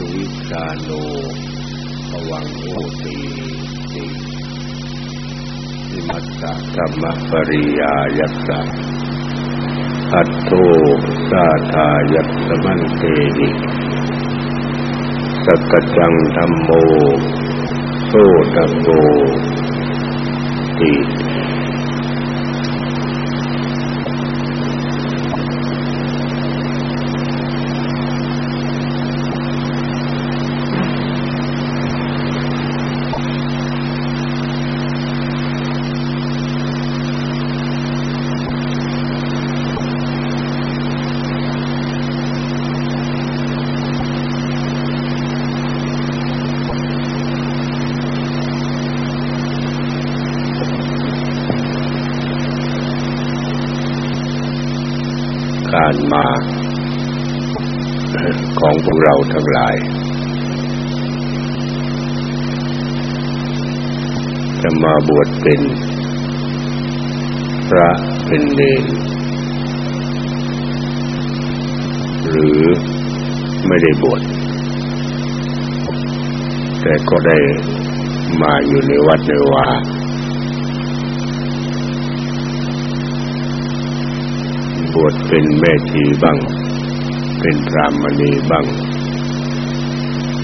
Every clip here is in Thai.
สุวิชาโนภวังโอติติวิมัสสะธรรมปริยายัสสะอัตโตสาทายัสมันเตหิสักจังธรรมโมโสตโกติการมาของพวกเราทั้ง หลายจะมาบวชเป็นพระเป็นเนรหรือไม่ได้บวชแต่ก็ได้มาอยู่ในวัดในวาบวชเป็นแม่ชีบ้าง เป็นพรามณีบ้าง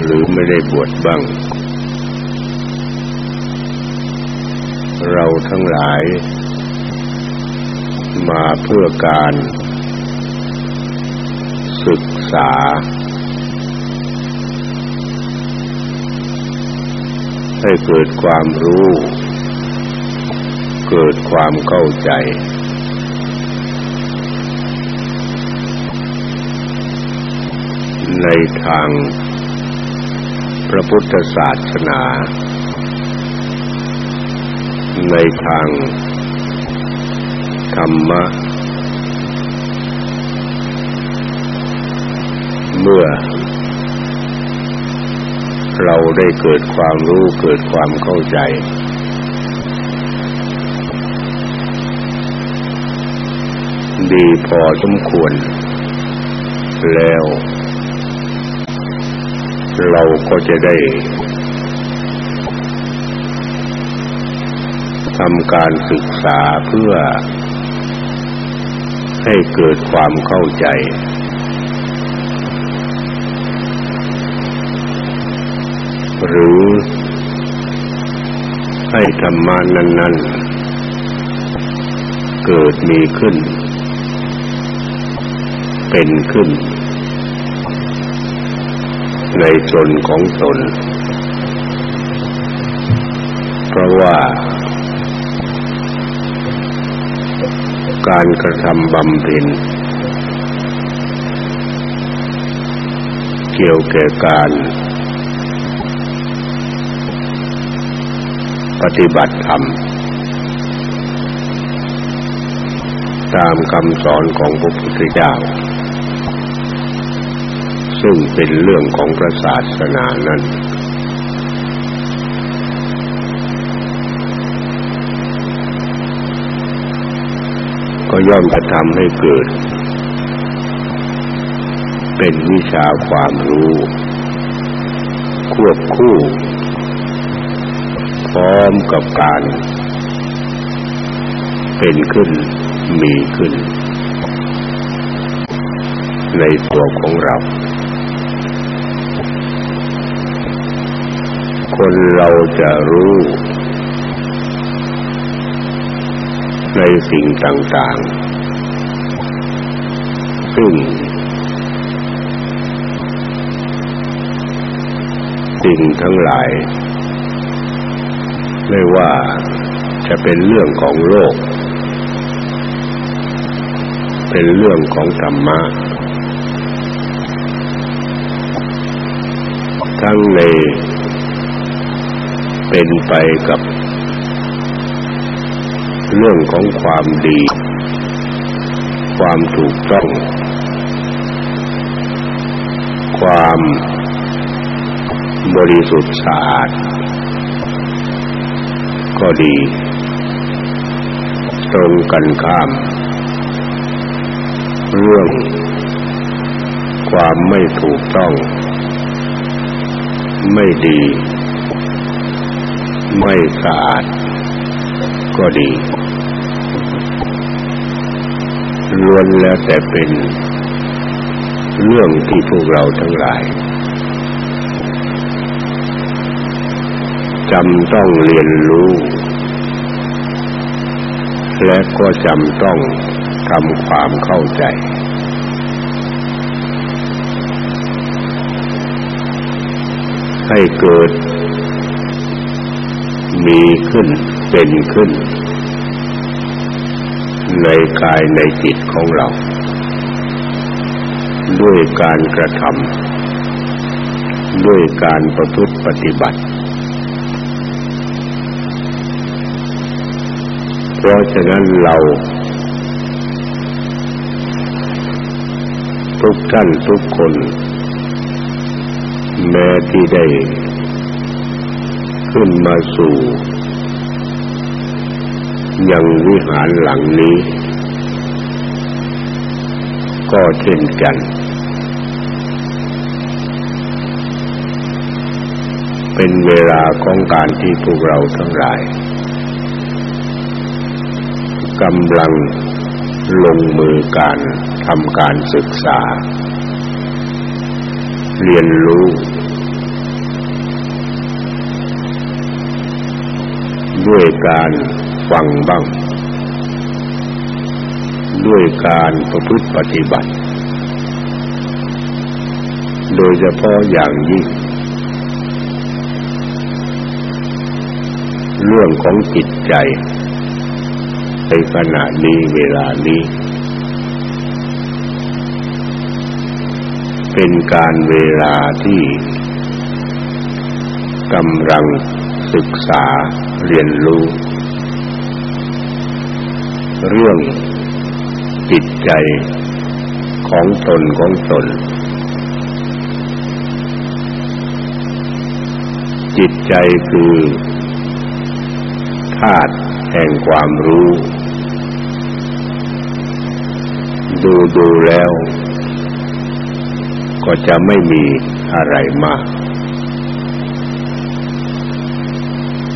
หรือไม่ได้บวชบ้าง เราทั้งหลาย มาเพื่อการ ศึกษา ให้เกิดความรู้ เกิดความเข้าใจในทาง พระพุทธศาสนา ในทางธรรมะ เมื่อ เราได้เกิดความรู้เกิดความเข้าใจดีพอสมควร แล้ว เราก็จะได้ทำการศึกษาเพื่อ ให้เกิดความเข้าใจ หรือให้ธรรมานั้น ๆ เกิดมีขึ้น เป็นขึ้น ในตนของตน เพราะว่า การกระทำบำเพ็ญเกี่ยวแก่การ ปฏิบัติธรรม ตามคำสอนของพระพุทธเจ้า ซึ่งเป็นเรื่องของพระศาสนานั้น ก็ย่อมจะทำให้เกิด เป็นวิชาความรู้ ควบคู่ พร้อมกับการ เป็นขึ้นมีขึ้นในตัวของเรา คนเราจะรู้ ในสิ่งต่างๆ ซึ่งสิ่งทั้งหลาย ไม่ว่าจะเป็นเรื่องของโลก เป็นเรื่องของธรรมะทั้งใน เป็นไปกับเรื่องของความดี ความถูกต้อง ความบริสุทธิ์สะอาด ก็ดี ตรงกันข้าม เรื่องความไม่ถูกต้อง ไม่ดี ไม่สะอาดก็ดีล้วนแล้วแต่เป็นเรื่องที่พวกเราทั้งหลายจำต้องเรียนรู้ และก็จำต้องทำความเข้าใจ ให้เกิด มีขึ้นเป็นขึ้น ในกายในจิตของเรา ด้วยการกระทำด้วยการประพฤติปฏิบัติ เพราะฉะนั้นเรา ทุกท่านทุกคน แม้ที่ได้ ขึ้นมาสู่ ยังวิหารหลังนี้ ก็เช่นกัน เป็นเวลาของการที่พวกเราทั้งหลายกำลังลงมือการทำการศึกษา เรียนรู้ ด้วยการฟังบ้าง ด้วยการประพฤติปฏิบัติ โดยเฉพาะอย่างยิ่ง เรื่องของจิตใจ ในขณะนี้เวลานี้ เป็นการเวลาที่กำลังศึกษา เรียนรู้ เรื่องจิตใจของตนของตน จิตใจคือธาตุแห่งความรู้ ดูดูแล้ว ก็จะไม่มีอะไรมาก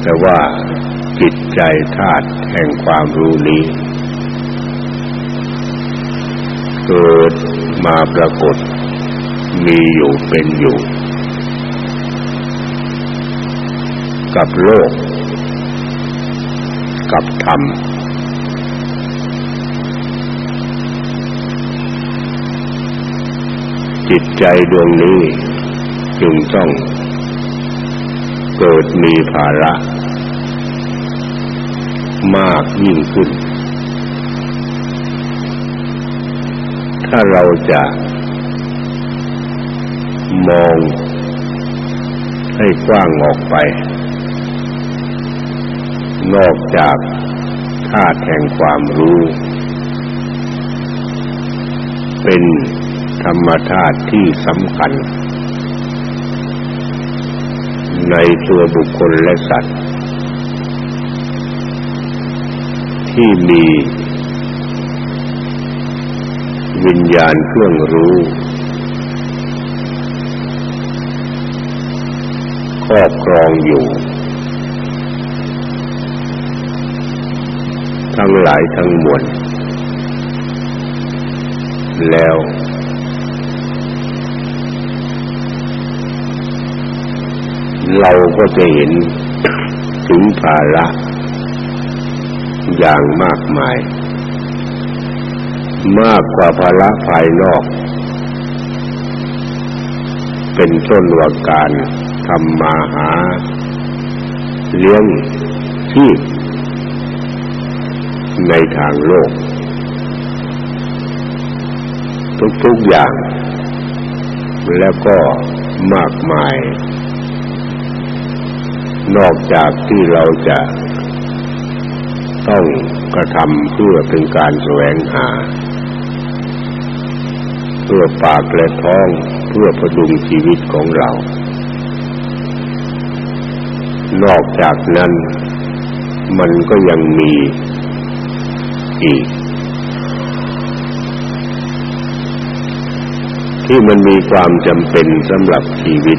แต่ว่า ใจธาตุแห่งความรู้นี้เกิดมาปรากฏ มีอยู่เป็นอยู่ กับโลก กับธรรม จิตใจดวงนี้จึงต้องเกิดมีภาระ มากยิ่งขึ้น ถ้าเราจะมองให้กว้างออกไป นอกจากธาตุแห่งความรู้ เป็นธรรมธาตุที่สำคัญ ในตัวบุคคลและสัตว์ ที่มีวิญญาณเครื่องรู้ ครอบครองอยู่ ทั้งหลายทั้งมวลแล้ว เราก็จะเห็นถึงภาระ อย่างมากมาย มากกว่าภาระภายนอก เป็นต้นว่าการทำมาหา เลี้ยงชีพในทางโลก ทุกๆอย่าง แล้วก็มากมาย นอกจากที่เราจะ ต้องกระทำเพื่อเป็นการแสวงหา เพื่อปากและท้องเพื่อประดุงชีวิตของเรา นอกจากนั้นมันก็ยังมีอีก ที่มันมีความจำเป็นสำหรับชีวิต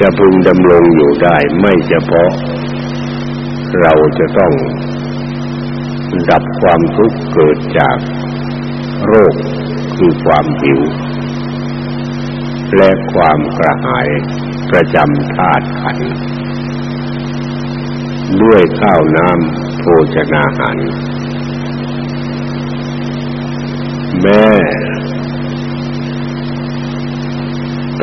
จะพึงดำรงอยู่ได้ไม่เฉพาะ เราจะต้องดับความทุกข์เกิดจากโรคคือความหิว และความกระหายประจำธาตุขันธ์ด้วยข้าวน้ำโภชนาหาร แม้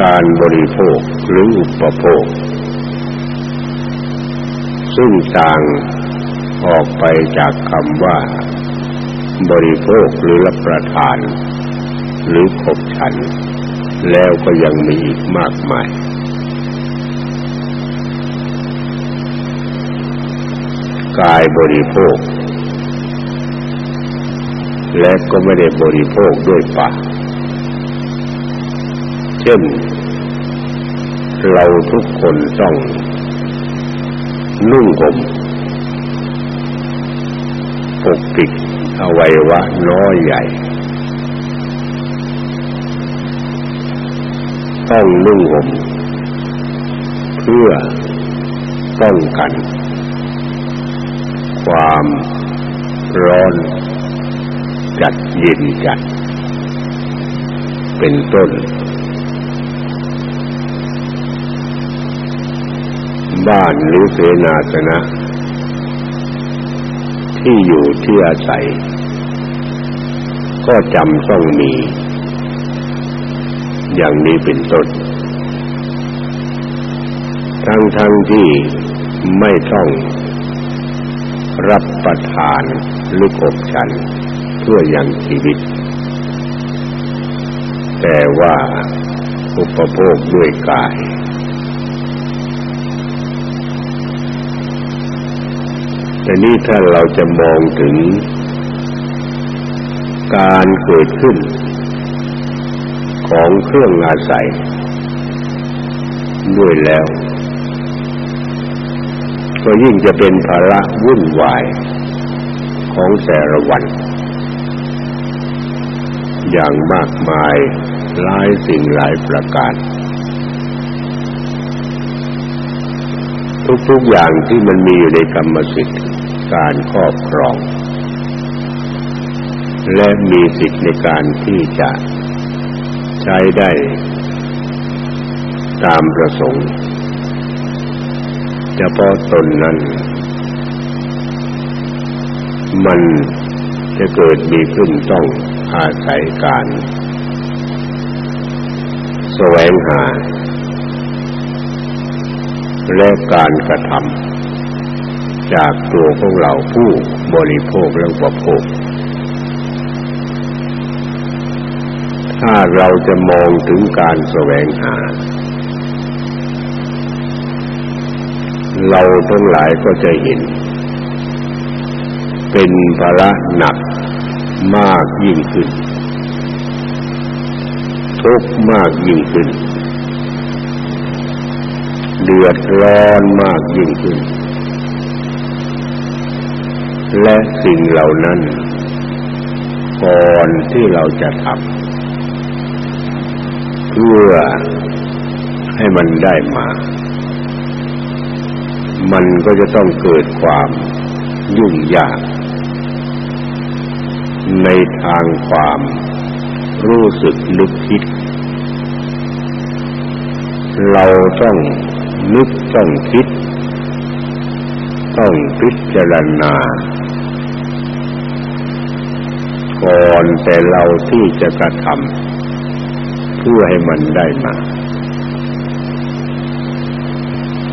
การบริโภคหรืออุปโภค ซึ่งต่างออกไปจากคำว่า บริโภคหรือรับประทาน หรือขบฉัน แล้วก็ยังมีอีกมากมาย กายบริโภค และก็ไม่ได้บริโภคด้วยปากเช่นเราทุกคนต้อง นุ่งห่มปกปิดอวัยวะน้อยใหญ่ ต้องนุ่งห่มเพื่อป้องกัน ความร้อนจัดเย็นจัด เป็นต้น บ้านหรือเสนาสนะ ที่อยู่ที่อาศัย ก็จำต้องมี อย่างนี้เป็นต้นทั้งทั้งที่ไม่ต้องรับประทานหรืออบฉันเพื่อยังชีวิต แต่ว่าอุปโภคด้วยกาย แต่นี่ถ้าเราจะมองถึงการเกิดขึ้น ของเครื่องอาศัย ด้วยแล้ว ก็ยิ่งจะเป็นภาระวุ่นวายของแต่ละวัน อย่างมากมายหลายสิ่งหลายประการทุกๆอย่างที่มันมีอยู่ในกรรมสิทธิ์ การครอบครอง และมีสิทธิ์ในการที่จะใช้ได้ตามประสงค์เฉพาะตนนั้น มันจะเกิดมีขึ้นต้องอาศัยการแสวงหาและการกระทำ จากตัวของเราผู้บริโภคและอุปโภค ถ้าเราจะมองถึงการแสวงหา เราทั้งหลายก็จะเห็น เป็นภาระหนักมากยิ่งขึ้น ทุกข์มากยิ่งขึ้น เดือดร้อนมากยิ่งขึ้น และสิ่งเหล่านั้น ก่อนที่เราจะทำเพื่อให้มันได้มา มันก็จะต้องเกิดความยุ่งยาก ในทางความรู้สึกนึกคิด เราต้องนึกต้องคิด ต้องพิจารณา ก่อนแต่เราที่จะกระทำเพื่อให้มันได้มา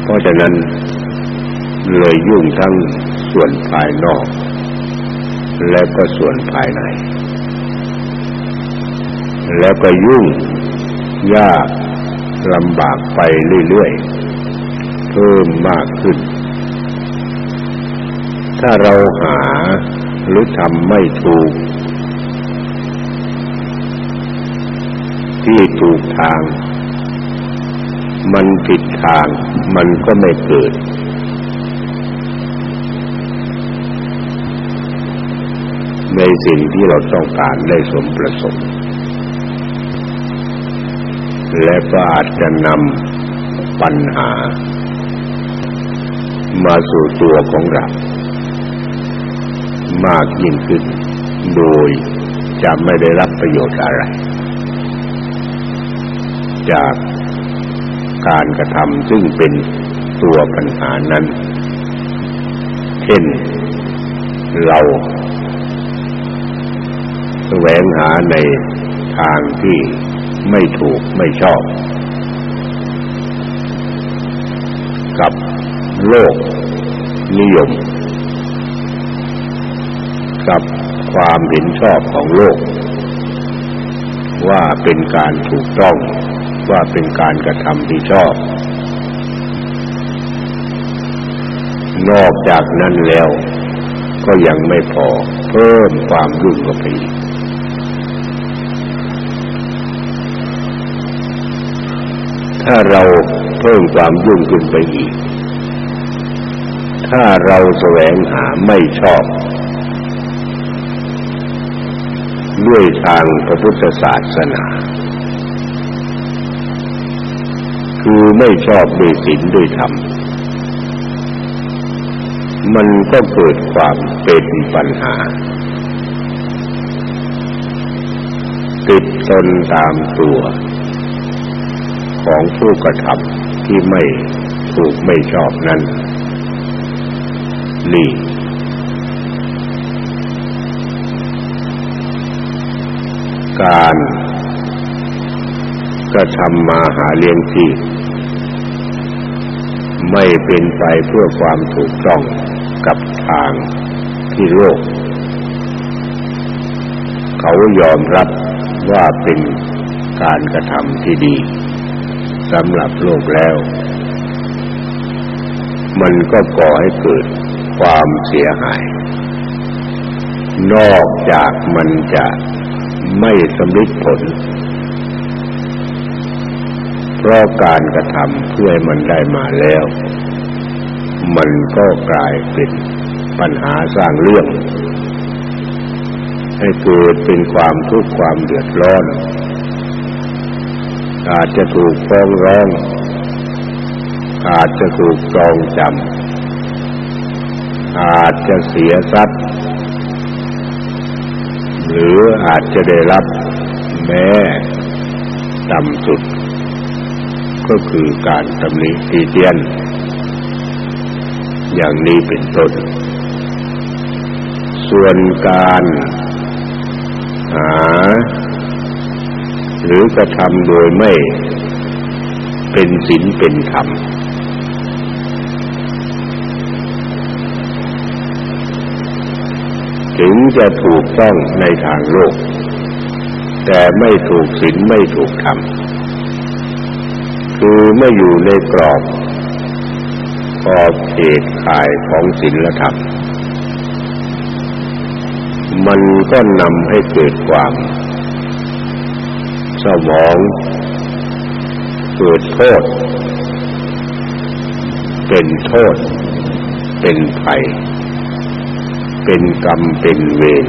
เพราะฉะนั้นเลยยุ่งทั้งส่วนภายนอก และก็ส่วนภายใน แล้วก็ยุ่งยากลำบากไปเรื่อยๆเพิ่มมากขึ้น ถ้าเราหาหรือทำไม่ถูก ที่ถูกทาง มันผิดทาง มันก็ไม่เกิด ในสิ่งที่เราต้องการได้สมประสงค์และก็อาจจะนำปัญหา มาสู่ตัวของเรามากยิ่งขึ้น โดยจะไม่ได้รับประโยชน์อะไร จากการกระทำซึ่งเป็นตัวปัญหานั้น เช่น เราแสวงหาในทางที่ไม่ถูกไม่ชอบ กับโลกนิยม กับความเห็นชอบของโลก ว่าเป็นการถูกต้อง ว่าเป็นการกระทำที่ชอบ นอกจากนั้นแล้ว ก็ยังไม่พอเพิ่มความรุ่งเข้าไปอีกถ้าเราเพิ่มความยุ่งขึ้นไปอีก ถ้าเราแสวงหาไม่ชอบด้วยทางพระพุทธศาสนา คือ ไม่ชอบด้วยศีลด้วยธรรม มันก็เกิดความเป็นปัญหา ติดตนตามตัว ของผู้กระทำที่ไม่ถูกไม่ชอบนั้นนี่การกระทำมาหาเลี้ยงที่ ไม่เป็นไปเพื่อความถูกต้องกับทางที่โลก เขายอมรับว่าเป็นการกระทำที่ดีสำหรับโลกแล้ว มันก็ก่อให้เกิดความเสียหาย นอกจากมันจะไม่สำเร็จผล เพราะการกระทำเพื่อให้มันได้มาแล้ว มันก็กลายเป็นปัญหาสร้างเรื่อง ให้เกิดเป็นความทุกข์ความเดือดร้อน อาจจะถูกฟ้องร้อง อาจจะถูกจองจำอาจจะเสียทรัพย์ หรืออาจจะได้รับแม้ต่ำสุด ก็คือการตำหนิตีเตียน อย่างนี้เป็นต้น ส่วนการหา หรือกระทำโดยไม่เป็นศีลเป็นธรรมถึงจะถูกต้องในทางโลก แต่ไม่ถูกศีลไม่ถูกธรรม คือไม่อยู่ในกรอบขอบเขตข่ายของศีลธรรม มันก็นำให้เกิดความสมองเกิดโทษ เป็นโทษ เป็นภัย เป็นกรรมเป็นเวร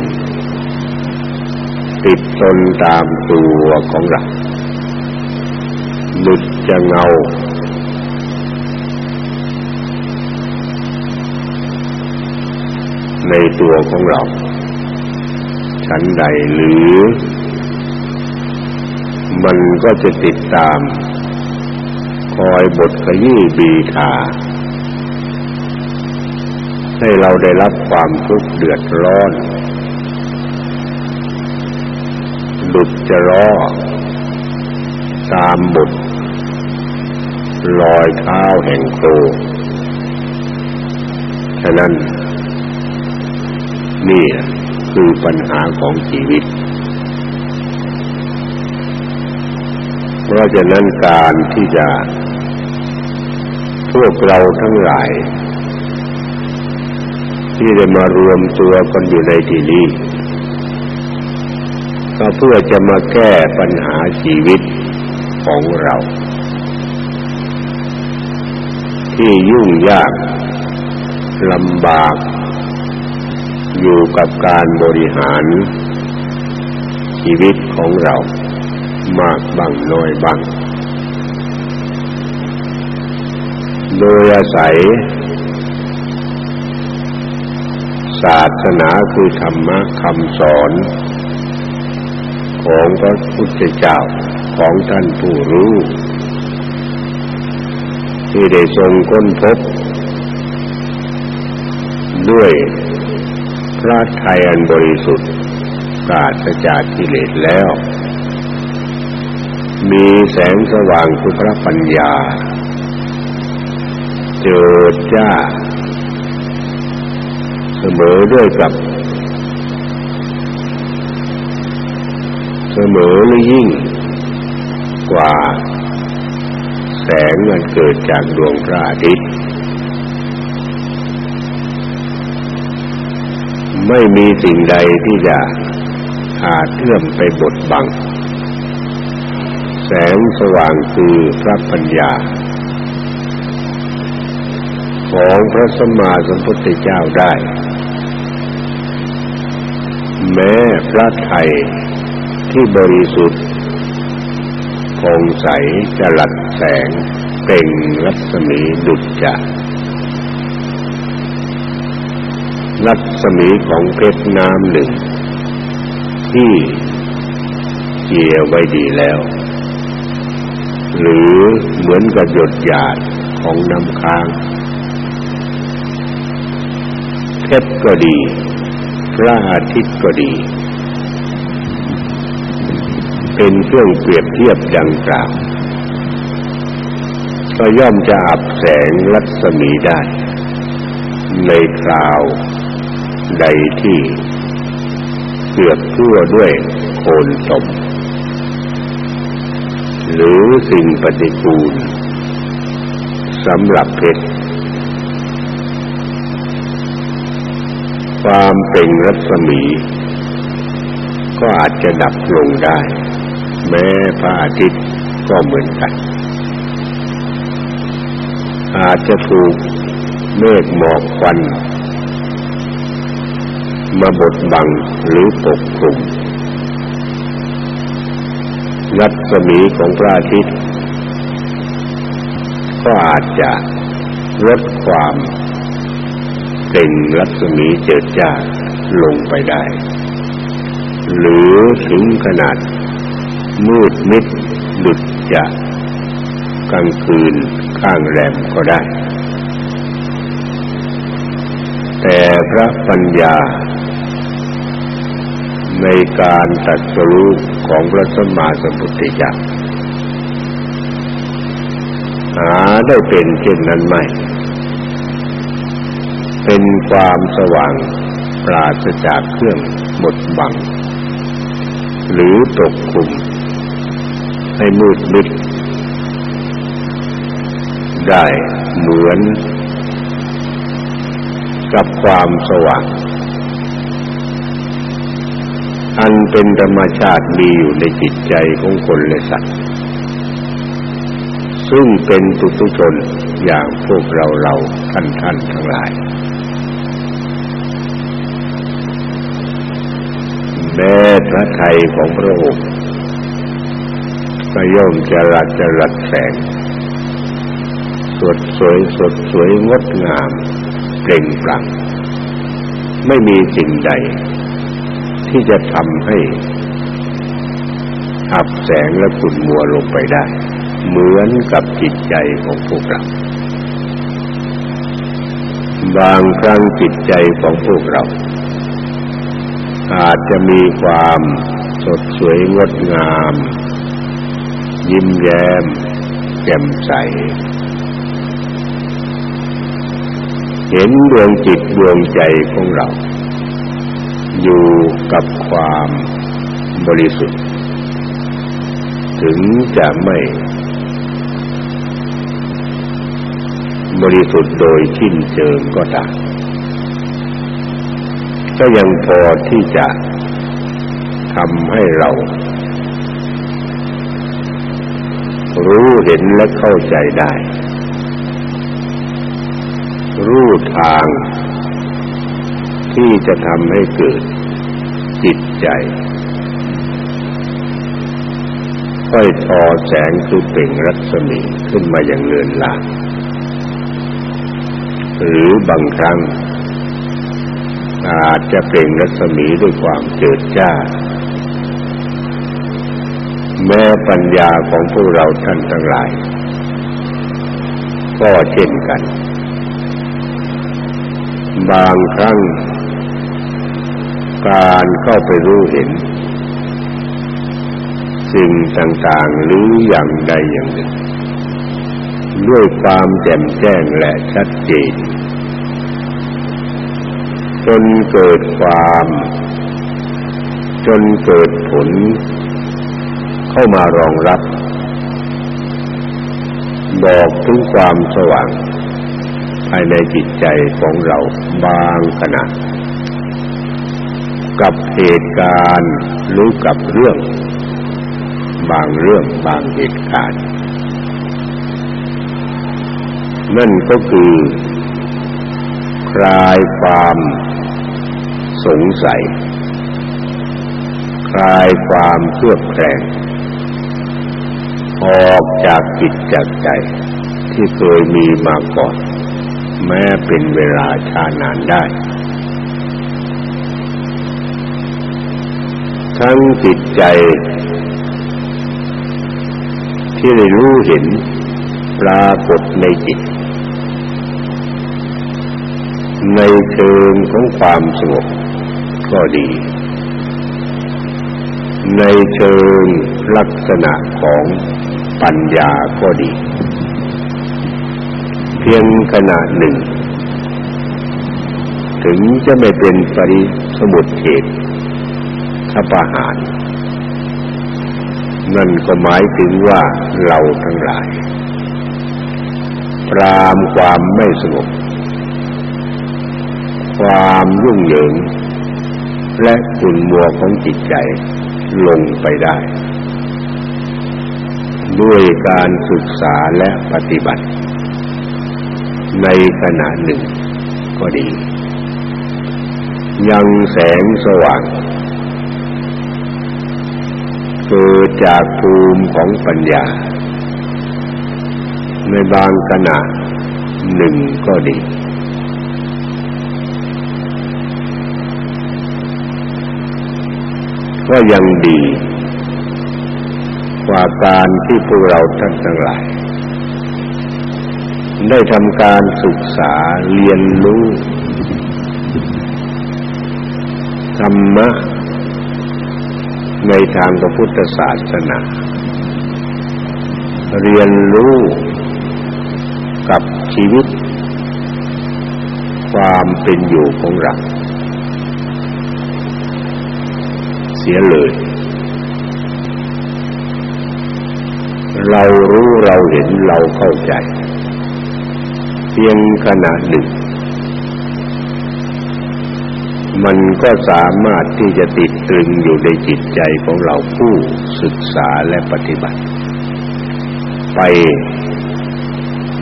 ติดตนตามตัวของเราหลุ ดจะเงา ในตัวของเราชั้นใดหรือ มันก็จะติดตาม คอยบทขยี้บีทาให้เราได้รับความทุกข์เดือดร้อนหลุดจะล้อตามบท ลอยเท้าแห่งโคฉะนั้นนี่คือปัญหาของชีวิต เพราะฉะนั้นการที่จะพวกเราทั้งหลาย ที่ได้มารวมตัวกันอยู่ในที่นี้ก็เพื่อจะมาแก้ปัญหาชีวิตของเรา ที่ยุ่งยากลำบาก อยู่กับการบริหาร ชีวิตของเรามากบ้างน้อยบ้าง โดยอาศัย ศาสนาคือธรรมะคำสอนของพระพุทธเจ้าของท่านผู้รู้ ที่ได้ทรงค้นพบ ด้วยพระทัยอันบริสุทธิ์ปราศจากกิเลสแล้ว มีแสงสว่างคือพระปัญญา เจิดจ้า เสมอด้วยกับ เสมอหรือยิ่งกว่า แสงมันเกิดจากดวงพระอาทิตย์ ไม่มีสิ่งใดที่จะอาจเอื้อมไปบดบัง แสงสว่างคือพระปัญญา ของพระสัมมาสัมพุทธเจ้าได้ แม้พระไทยที่บริสุทธิ์คงใสจะหลัด แสงเปล่งรัศมีดุจจะรัศมีของเพชรน้ำหนึ่ง ที่เกี่ยวไว้ดีแล้ว หรือเหมือนกับหยดหยาดของน้ำค้างเพชรก็ดีพระอาทิตย์ก็ดี เป็นเครื่องเปรียบเทียบดังกล่าว ก็ย่อมจะอับแสงรัศมีได้ ในคราวใดที่เกือบทั่วด้วยโคนตม หรือสิ่งปฏิกูลสำหรับเพชรความเป็นรัศมี ก็อาจจะดับลงได้ แม้พระอาทิตย์ก็เหมือนกัน อาจจะถูกเมฆหมอกควัน มาบดบังหรือปกคลุมรัศมีของพระอาทิตย์ ก็อาจจะลดความเป็นรัศมีเจิดจ้าลงไปได้ หรือถึงขนาดมืดมิดหลุดจากกลางคืน ข้างแรมก็ได้ แต่พระปัญญา ในการตัดสู้ของพระสัมมาสัมพุทธเจ้าหาได้เป็นเช่นนั้นไหม เป็นความสว่างปราศจากเครื่องบดบัง หรือตกคุม ให้มืดมิด ได้เหมือนกับความสว่าง อันเป็นธรรมชาติมีอยู่ในจิตใจของคนและสัตว์ ซึ่งเป็นตุตุชนอย่างพวกเราเราท่านท่านทั้งหลาย แม้พระไทยของพระองค์ก็ย่อมจะรัดจะรัดแสง สดสวยสดสวยงดงามเปล่งปลั่งไม่มีสิ่งใด ที่จะทำให้อับแสงและขุ่นมัวลงไปได้ เหมือนกับจิตใจของพวกเรา บางครั้งจิตใจของพวกเรา อาจจะมีความสดสวยงดงาม ยิ้มแย้มแจ่มใส เห็นดวงจิตดวงใจของเรา อยู่กับความบริสุทธิ์ ถึงจะไม่ บริสุทธิ์โดยชิ้นเชิงก็ตามก็ยังพอที่จะทำให้เรา รู้เห็นและเข้าใจได้ รู้ทาง ที่จะทำให้เกิดจิตใจ ค่อยทอแสงคือเปล่งรัศมีขึ้นมาอย่างเลือนลางหรือบางครั้ง อาจจะเปล่งรัศมีด้วยความเจิดจ้า แม้ปัญญาของพวกเราท่านทั้งหลาย ก็เช่นกัน บางครั้ง การเข้าไปรู้เห็น สิ่งต่างๆ หรืออย่างใดอย่างหนึ่ง ด้วยความแจ่มแจ้งและชัดเจนจนเกิดความ จนเกิดผล เข้ามารองรับ บอกถึงความสว่าง ภายในจิตใจของเราบางขณะ กับเหตุการณ์หรือกับเรื่อง บางเรื่องบางเหตุการณ์นั่นก็คือคลายความสงสัย คลายความเครือบแคลงออกจากจิตจากใจที่เคยมีมาก่อน แม้เป็นเวลาชานานได้ ทั้งจิตใจ ที่ได้รู้เห็นปรากฏในจิต ในเชิงของความสงบก็ดี ในเชิงลักษณะของปัญญาก็ดี พียงขณะหนึ่ง ถึงจะไม่เป็นปริสมุทเทศทปหาร นั่นก็หมายถึงว่าเราทั้งหลาย ปรามความไม่สงบ ความยุ่งเหยิง และขุ่นมัวของจิตใจลงไปได้ ด้วยการศึกษาและปฏิบัติ ในขณะหนึ่งก็ดี ยังแสงสว่างเกิดจากภูมิของปัญญา ในบางขณะหนึ่งก็ดี ก็ยังดี กว่าการที่พวกเราท่านทั้งหลาย ได้ทำการศึกษาเรียนรู้ธรรมะในทางพระพุทธศาสนา เรียนรู้กับชีวิต ความเป็นอยู่ของเราเสียเลย เรารู้เราเห็นเราเข้าใจ พียงขณะหนึ่งมันก็สามารถที่จะติดตรึงอยู่ในจิตใจของเราผู้ศึกษาและปฏิบัติ ไป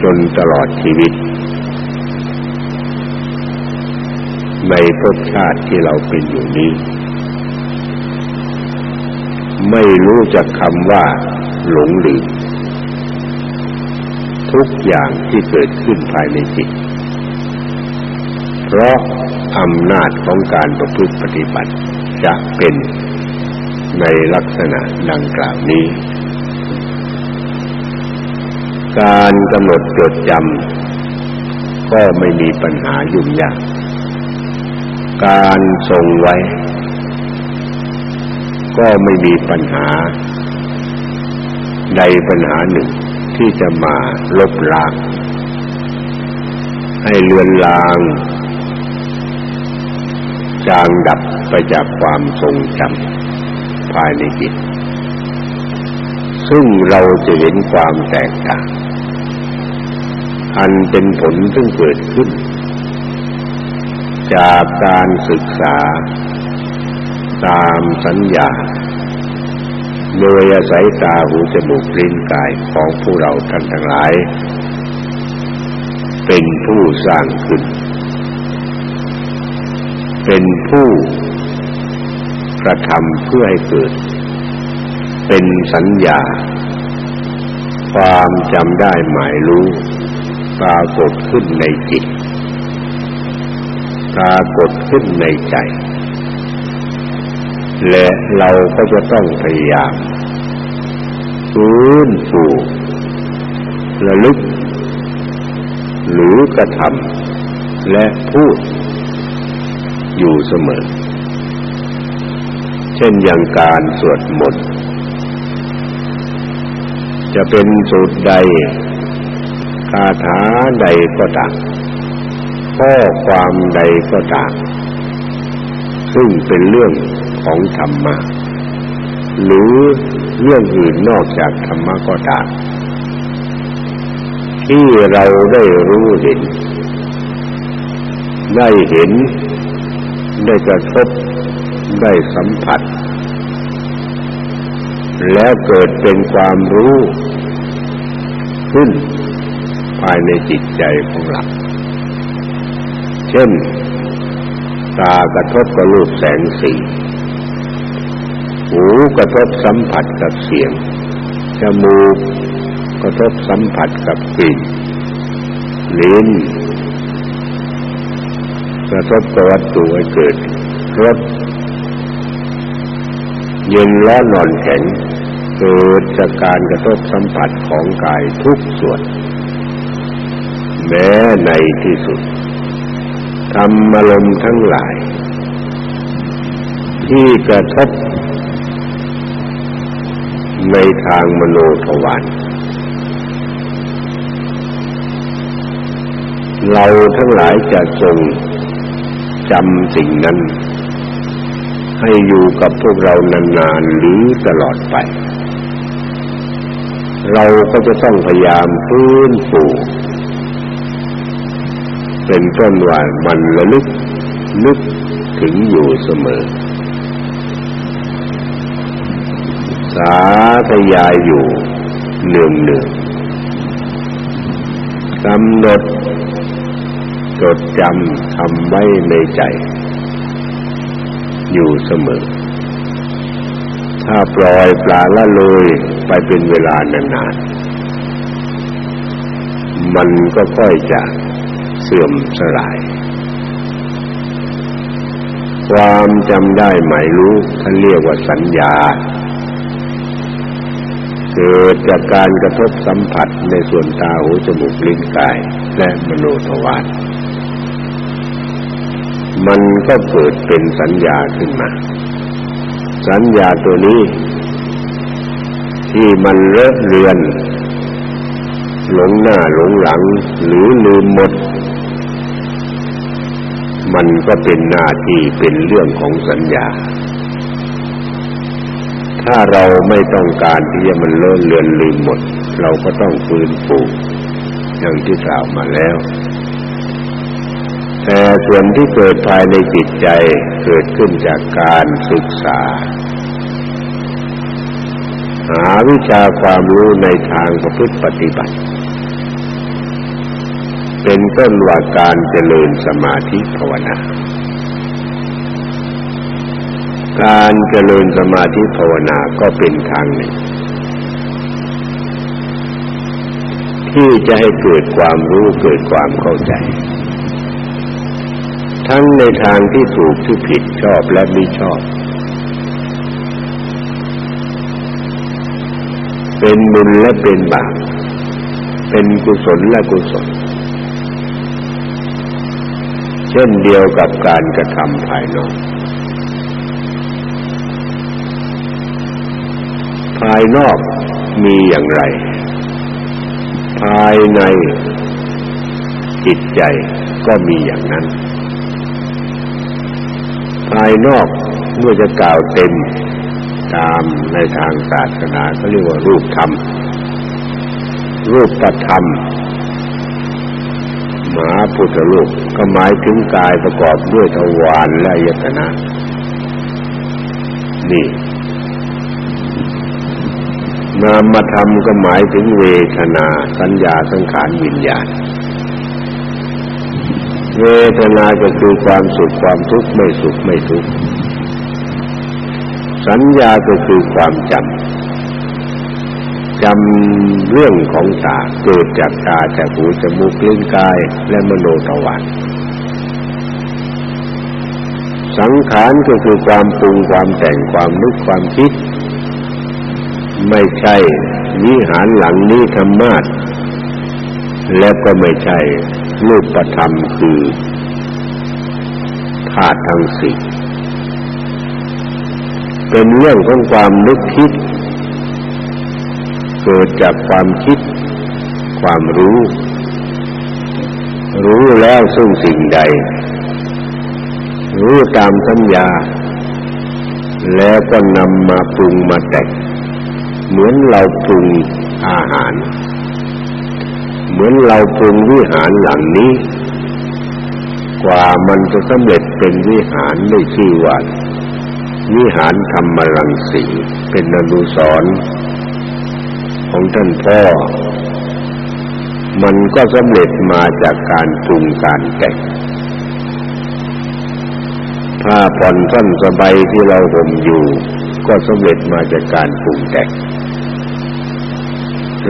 จนตลอดชีวิต ในภพชาติที่เราเป็นอยู่นี้ ไม่รู้จักคำว่าหลงหลืม ทุกอย่างที่เกิดขึ้นภายในจิต เพราะอำนาจของการประพฤติปฏิบัติจะเป็นในลักษณะดังกล่าวนี้ การกำหนดจดจำก็ไม่มีปัญหายุ่งยาก การทรงไว้ ก็ไม่มีปัญหาใดปัญหาหนึ่ง ที่จะมาลบล้างให้เลือนลางจางดับไปจากความทรงจำภายในจิต ซึ่งเราจะเห็นความแตกต่าง อันเป็นผลซึ่งเกิดขึ้น จากการศึกษาตามสัญญา โดยอาศัยตาหูจมูกลิ้นกายของผู้เราท่านทั้งหลาย เป็นผู้สร้างขึ้น เป็นผู้กระทำเพื่อให้เกิด เป็นสัญญา ความจำได้หมายรู้ ปรากฏขึ้นในจิต ปรากฏขึ้นในใจ และเราก็จะต้องพยายามฟื้นฟูระลึก หรือกระทำและพูด อยู่เสมอ เช่นอย่างการสวดมนต์จะเป็นสูตรใดคาถาใดก็ตามข้อความใดก็ตามซึ่งเป็นเรื่อง ของธรรมะ หรือเรื่องอื่นนอกจากธรรมะก็ตามที่เราได้รู้เห็น ได้เห็น ได้กระทบ ได้สัมผัส แล้วเกิดเป็นความรู้ ขึ้นภายในจิตใจของเรา เช่น ตากระทบกับรูปแสงสี หูกระทบสัมผัสกับเสียง จมูกกระทบสัมผัสกับกลิ่น ลิ้นกระทบกับวัตถุให้เกิดรสเย็นร้อนนอนแข็งเกิดจากการกระทบสัมผัสของกายทุกส่วน แม้ในที่สุดธรรมอารมณ์ทั้งหลาย ที่กระทบ ในทางมโนทวารเราทั้งหลายจะทรงจำสิ่งนั้น ให้อยู่กับพวกเรานานๆหรือตลอดไป เราก็จะต้องพยายามฟื้นฟูเป็นต้นว่ามันระลึกนึกถึงอยู่เสมอ สาธยายอยู่เนืองเนืองกำหนดจดจำทำไว้ในใจ อยู่เสมอ ถ้าปล่อยปลาละเลยไปเป็นเวลานานๆ มันก็ค่อยจะเสื่อมสลาย ความจำได้หมายรู้ท่านเรียกว่าสัญญา เกิดจากการกระทบสัมผัสในส่วนตาหูจมูกลิ้นกายและมโนทวารมันก็เกิดเป็นสัญญาขึ้นมา สัญญาตัวนี้ ที่มันเลอะเลือน หลงหน้าหลงหลังหรือลืมหมด มันก็เป็นหน้าที่เป็นเรื่องของสัญญา ถ้าเราไม่ต้องการที่จะมันเลอะเลือนลืมหมด เราก็ต้องฟื้นฟูอย่างที่กล่าวมาแล้ว แต่ส่วนที่เกิดภายในจิตใจเกิดขึ้นจากการศึกษา หาวิชาความรู้ในทางประพฤติปฏิบัติ เป็นต้นว่าการเจริญสมาธิภาวนา การเจริญสมาธิภาวนาก็เป็นทางหนึ่ง ที่จะให้เกิดความรู้เกิดความเข้าใจ ทั้งในทางที่ถูกที่ผิดชอบและไม่ชอบ เป็นบุญและเป็นบาปเป็นกุศลและกุศล เช่นเดียวกับการกระทำภายนอก ภายนอกมีอย่างไร ภายในจิตใจก็มีอย่างนั้น ภายนอกเมื่อจะกล่าวเต็มตามในทางศาสนาเขาเรียกว่ารูปธรรม รูปประธรรมมหาพุทธรูปก็หมายถึงกายประกอบด้วยทวารและยตนะ นี่ นามธรรมก็หมายถึงเวทนา สัญญาสังขารวิญญาณ เวทนาก็คือความสุขความทุกข์ไม่สุขไม่ทุกข์สัญญาก็คือความจำจำเรื่องของตาเกิดจากตาจากหูจมูกลิ้นกายและมโนทวารสังขารก็คือความปรุงความแต่งความนึกความคิด ไม่ใช่วิหารหลังนี้ธรรมาทและก็ไม่ใช่รูปธรรมคือธาตุทั้งสี่เป็นเรื่องของความนึกคิด เกิดจากความคิด ความรู้ รู้แล้วซึ่งสิ่งใด รู้ตามสัญญา แล้วก็นำมาปรุงมาแต่ง เหมือนเราปรุงอาหาร เหมือนเราปรุงวิหารหลังนี้ กว่ามันจะสำเร็จเป็นวิหารได้ชื่อว่าวิหารธรรมรังสีเป็นอนุสรณ์ของท่านพ่อ มันก็สำเร็จมาจากการปรุงการแต่งผ้าผ่อนท่อนสบายที่เราห่มอยู่ ก็สำเร็จมาจากการปรุงแต่ง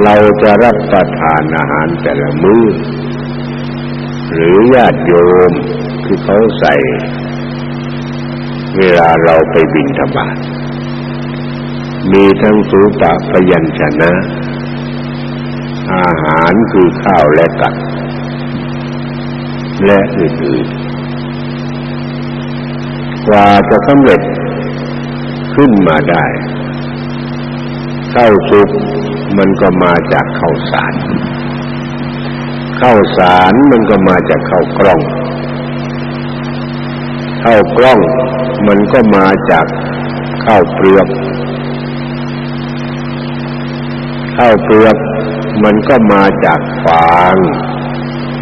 เราจะรับประทานอาหารแต่ละมื้อ หรือญาติโยมที่เขาใส่ เวลาเราไปบินธบาตมีทั้งสูปะพยัญชนะ อาหารคือข้าวและกัดและอื่นๆกว่าจะสำเร็จขึ้นมาได้ เข้าสุก มันก็มาจากข้าวสารข้าวสารมันก็มาจากข้าวกล้องข้าวกล้องมันก็มาจากข้าวเปลือกข้าวเปลือกมันก็มาจากฟาง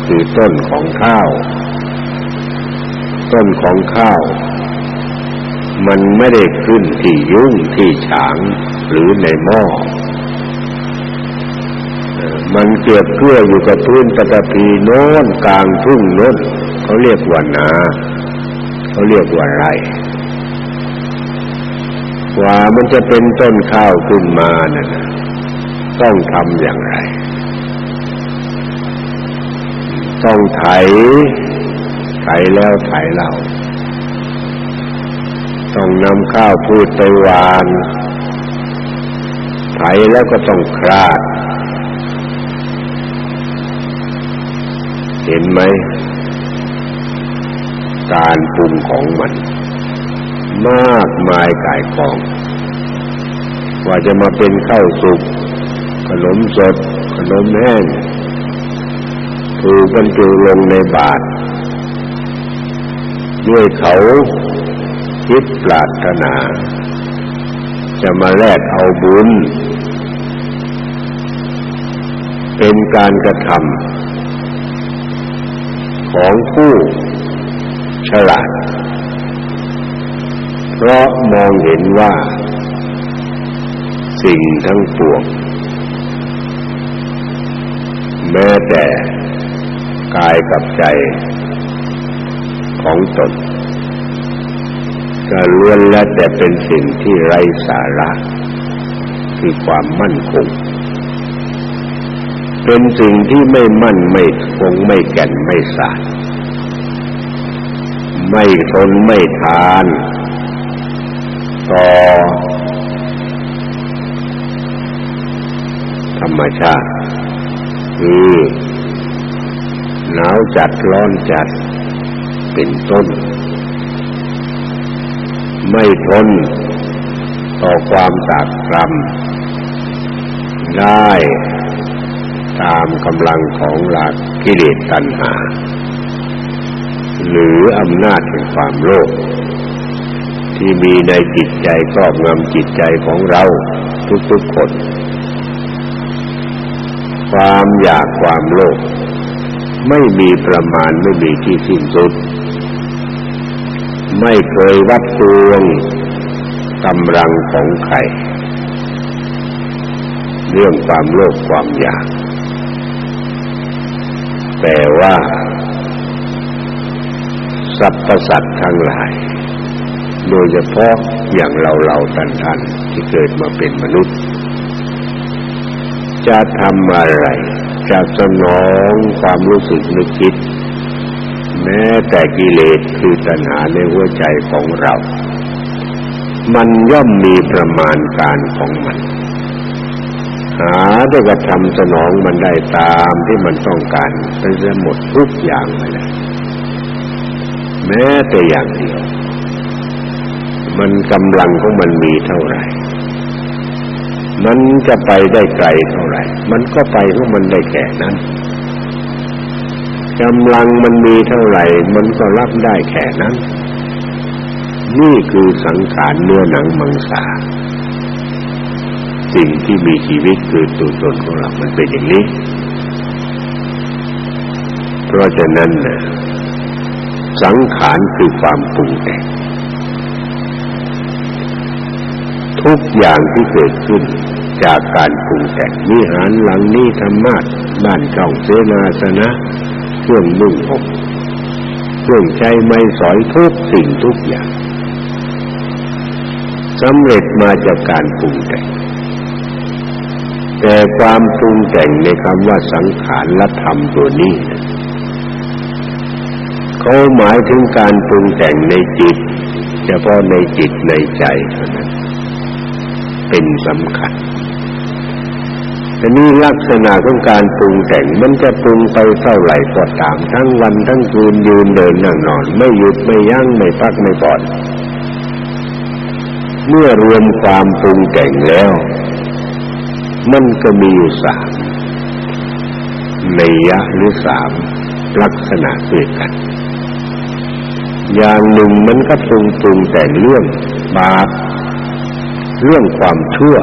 คือต้นของข้าว ต้นของข้าว มันไม่ได้ขึ้นที่ยุ่งที่ฉางหรือในหม้อ มันเกือบเกลืออยู่กับพื้นตะพีโน้นกลางทุ่งโน้นเขาเรียกว่านาเขาเรียกว่าไรกว่ามันจะเป็นต้นข้าวขึ้นมานะ่ะต้องทำอย่างไร ต้องไถ ไถแล้วไถเล่า ต้องนำข้าวพูดไปวาน ไถแล้วก็ต้องคราด เห็นไหม การปรุงของมัน มากมายกายกองว่าจะมาเป็นข้าวสุกขนมสด ขนมแห้งถูกบรรจุลงในบาตรด้วยเขาคิดปรารถนา จะมาแลกเอาบุญ เป็นการกระทำ ของผู้ฉลาด เพราะมองเห็นว่า สิ่งทั้งปวงแม้แต่กายกับใจของตนก็ล้วนและแต่เป็นสิ่งที่ไร้สาระ คือความมั่นคง เป็นสิ่งที่ไม่มั่นไม่คงไม่แก่นไม่สานไม่ทนไม่ทาน ต่อ ธรรมชาติคือหนาวจัดร้อนจัดเป็นต้น ไม่ทน ต่อความตากตรำได้ ตามกำลังของหลักกิเลสตัณหา หรืออำนาจแห่งความโลภที่มีในจิตใจครอบงำจิตใจของเราทุกๆคน ความอยากความโลภไม่มีประมาณไม่มีที่สิ้นสุด ไม่เคยวัดตวงกำลังของใครเรื่องความโลภความอยาก แต่ว่า สรรพสัตว์ทั้งหลาย โดยเฉพาะอย่างเราเราท่านท่านที่เกิดมาเป็นมนุษย์ จะทำอะไร จะสนองความรู้สึกนึกคิด แม้แต่กิเลสคือตัณหาในหัวใจของเรา มันย่อมมีประมาณการของมัน หาด้วยกระทำสนองมันได้ตามที่มันต้องการไปซะหมดทุกอย่างเลยแม้แต่อย่างเดียว มันกำลังของมันมีเท่าไหร่ มันจะไปได้ไกลเท่าไหร่ มันก็ไปของมันได้แค่นั้นกำลังมันมีเท่าไหร่ มันก็รับได้แค่นั้น นี่คือสังขารเนื้อหนังมังสา สิ่งที่มีชีวิตคือตัวตนของเรา มันเป็นอย่างนี้ เพราะฉะนั้นนะสังขารคือความปรุงแต่งทุกอย่างที่เกิดขึ้นจากการปรุงแต่งนิหารหลังนี้ธรรมะบ้านช่องเสนาสนะเครื่องนุ่งห่มเครื่องใช้ไม้สอยทุกสิ่งทุกอย่างสำเร็จมาจากการปรุงแต่ง แต่ความปรุงแต่งในคำว่าสังขารและธรรมตัวนี้ เขาหมายถึงการปรุงแต่งในจิตเฉพาะในจิตในใจเท่านั้น เป็นสำคัญแต่นี่ลักษณะของการปรุงแต่งมันจะปรุงไปเท่าไหร่ก็ตาม ทั้งวันทั้งคืนยืนเดินนั่งนอน ไม่หยุดไม่ยั้งไม่พักไม่ปอนเมื่อรวมความปรุงแต่งแล้ว มันก็มีอยู่สามในยะหรือสามลักษณะด้วยกัน อย่างหนึ่งมันก็ปรุงปรุงแต่เรื่องบาปเรื่องความชั่ว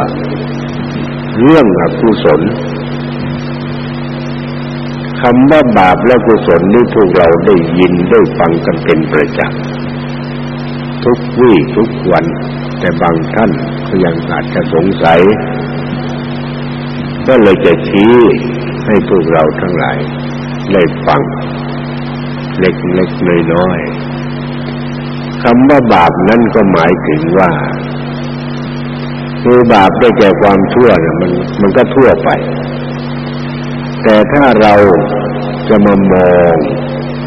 เรื่องอกุศลคำว่าบาปและกุศลนี่พวกเราได้ยินได้ฟังกันเป็นประจำทุกวี่ทุกวัน แต่บางท่านก็ยังอาจจะสงสัย ก็เลยจะชี้ให้พวกเราทั้งหลายได้ฟัง เล็กๆน้อยๆคำว่าบาปนั้นก็หมายถึงว่าคือบาปได้แก่ความชั่วเนี่ยมันมันก็ทั่วไป แต่ถ้าเราจะมามอง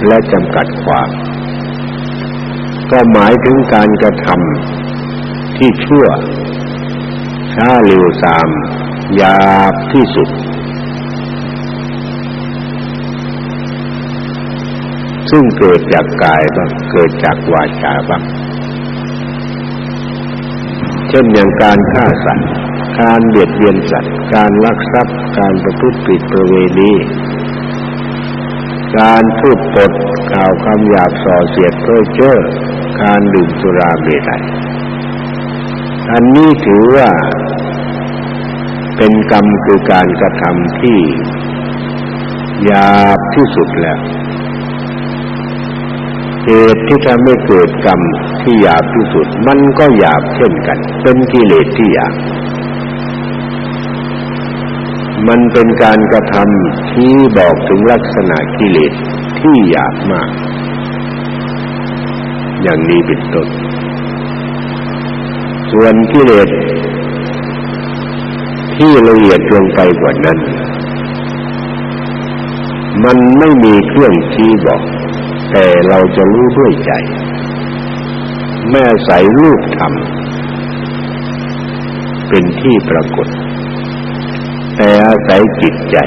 และจำกัดความ ก็หมายถึงการกระทำที่ชั่วช้าเร็วสาม ยาบที่สุด ซึ่งเกิดจากกายบ้างเกิดจากวาจาบ้างเช่นอย่างการฆ่าสัตว์การเบียดเบียนสัตว์ การลักทรัพย์ การประพฤติผิดประเวณีการพูดปดกล่าวคำหยาบส่อเสียดเพ้อเจ้อการดื่มสุราเมรัยอันนี้ถือว่า เป็นกรรมคือการกระทำที่หยาบที่สุดแล้วเหตุที่ทำให้เกิดกรรมที่หยาบที่สุด มันก็หยาบเช่นกัน เป็นกิเลสที่หยาบมันเป็นการกระทำที่บอกถึงลักษณะกิเลสที่หยาบมาก อย่างนี้เป็นต้นส่วนกิเลส ที่ละเอียดลงไปกว่านั้น มันไม่มีเครื่องชี้บอก แต่เราจะรู้ด้วยใจ แม่ใส่รูปธรรม เป็นที่ปรากฏ แต่อาศัยจิตใจ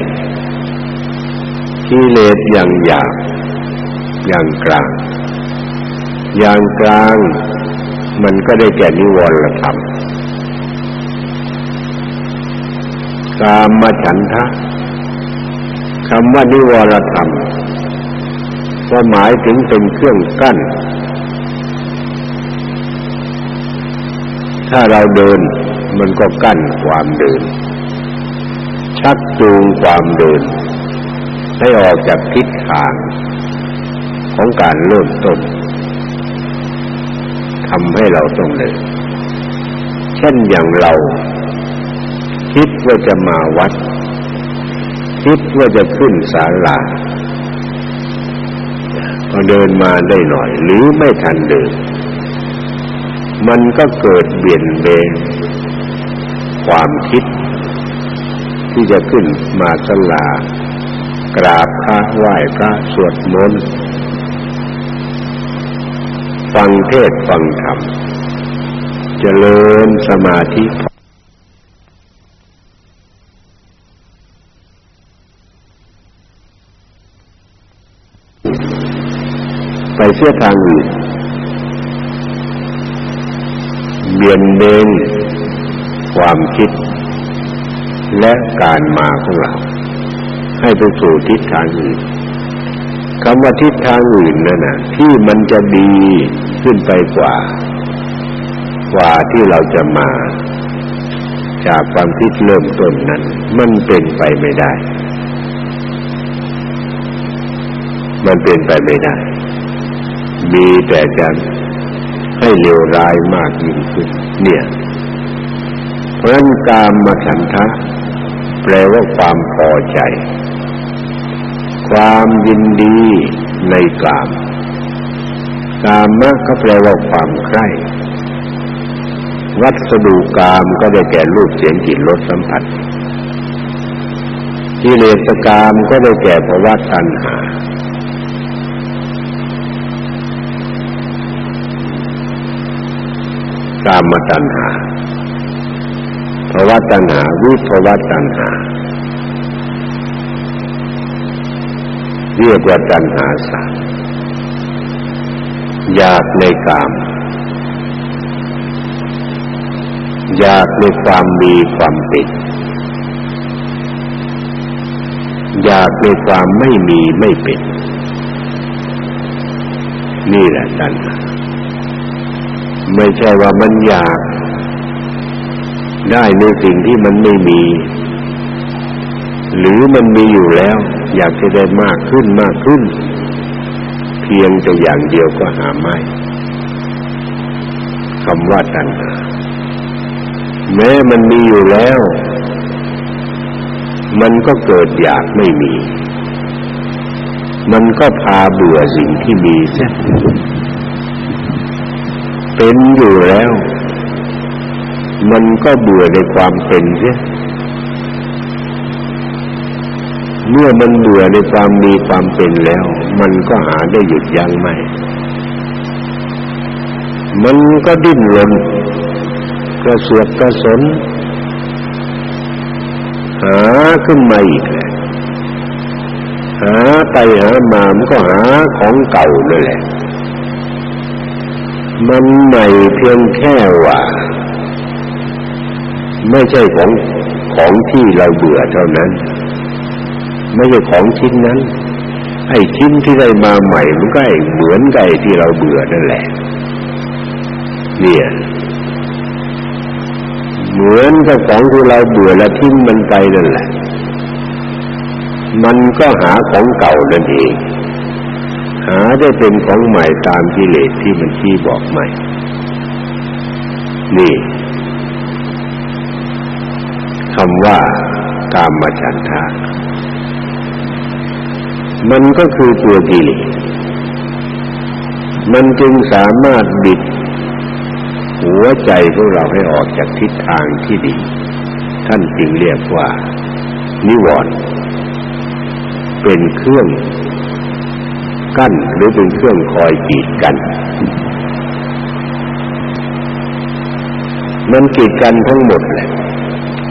ที่เลสอย่างหยาบอย่างกลาง อย่างกลางมันก็ได้แก่นิวรณธรรม กามฉันทะคำว่านิวรธรรม ก็หมายถึงเป็นเครื่องกั้น ถ้าเราเดินมันก็กั้นความเดิน ชักจูงความเดิน ให้ออกจากทิศทางของการเริ่มต้นทำให้เราต้องเดินเช่นอย่างเรา คิดว่าจะมาวัด คิดว่าจะขึ้นศาลาพอเดินมาได้หน่อย หรือไม่ทันเดิน มันก็เกิดเบี่ยนเบนความคิด ที่จะขึ้นมาสลากราบพระไหว้พระสวดมนต์ฟังเทศฟังธรรมเจริญสมาธิ ไปเสื้อทางอื่นเบียนเบนความคิด และการมาของเรา ให้ไปสู่ทิศทางอื่นคำว่าทิศทางอื่นนั่นน่ะที่มันจะดีขึ้นไปกว่า กว่าที่เราจะมา จากความคิดเริ่มต้นนั้น มันเป็นไปไม่ได้ มันเป็นไปไม่ได้ มีแต่จะให้เลวร้ายมากยิ่งขึ้นเนี่ย เพราะนั้นการมาฉันทะ แปลว่าความพอใจ ความยินดีในกาม กามมก็แปลว่าความใคร่ วัสดุกามก็ได้แก่รูปเสียงกลิ่นรสสัมผัสกิเลสกามก็ได้แก่ภาวะตัณหา กามตัณหาภาวะตัณหา วิภาวะตัณหา เรียกว่าตัณหาสามอยากในกาม อยากในความมีความเป็นอยากในความไม่มีไม่เป็น นี่แหละตัณหา ไม่ใช่ว่ามันอยาก ได้ในสิ่งที่มันไม่มี หรือมันมีอยู่แล้ว อยากจะได้มากขึ้นมากขึ้น เพียงแต่อย่างเดียวก็หาไม่คำว่าตัณหาแม้มันมีอยู่แล้ว มันก็เกิดอยากไม่มี มันก็พาเบื่อสิ่งที่มีเสีย เป็นอยู่แล้ว มันก็เบื่อในความเป็นเสียเมื่อมันเบื่อในความมีความเป็นแล้ว มันก็หาได้หยุดยั้งไม่ มันก็ดิ้นรนกระสวดกระสน หาขึ้นมาอีกแหละหาไปหามามันก็หาของเก่าเลยแหละ มันใหม่เพียงแค่ว่า ไม่ใช่ของของที่เราเบื่อเท่านั้น ไม่ใช่ของชิ้นนั้น ไอ้ชิ้นที่ได้มาใหม่มันก็เหมือนกับที่เราเบื่อนั่นแหละเนี่ยเหมือนกับของที่เราเบื่อแล้วทิ้งมันไปนั่นแหละ มันก็หาของเก่านั่นเอง หาได้เป็นของใหม่ตามกิเลสที่มันชี้บอกใหม่ นี่คำว่ากามฉันทามันก็คือตัวกิเลสมันจึงสามารถบิดหัวใจของเราให้ออกจากทิศทางที่ดี ท่านจึงเรียกว่า นิวรณ์เป็นเครื่อง กั้นหรือเป็นเครื่องคอยกีดกัน มันกีดกันทั้งหมดแหละ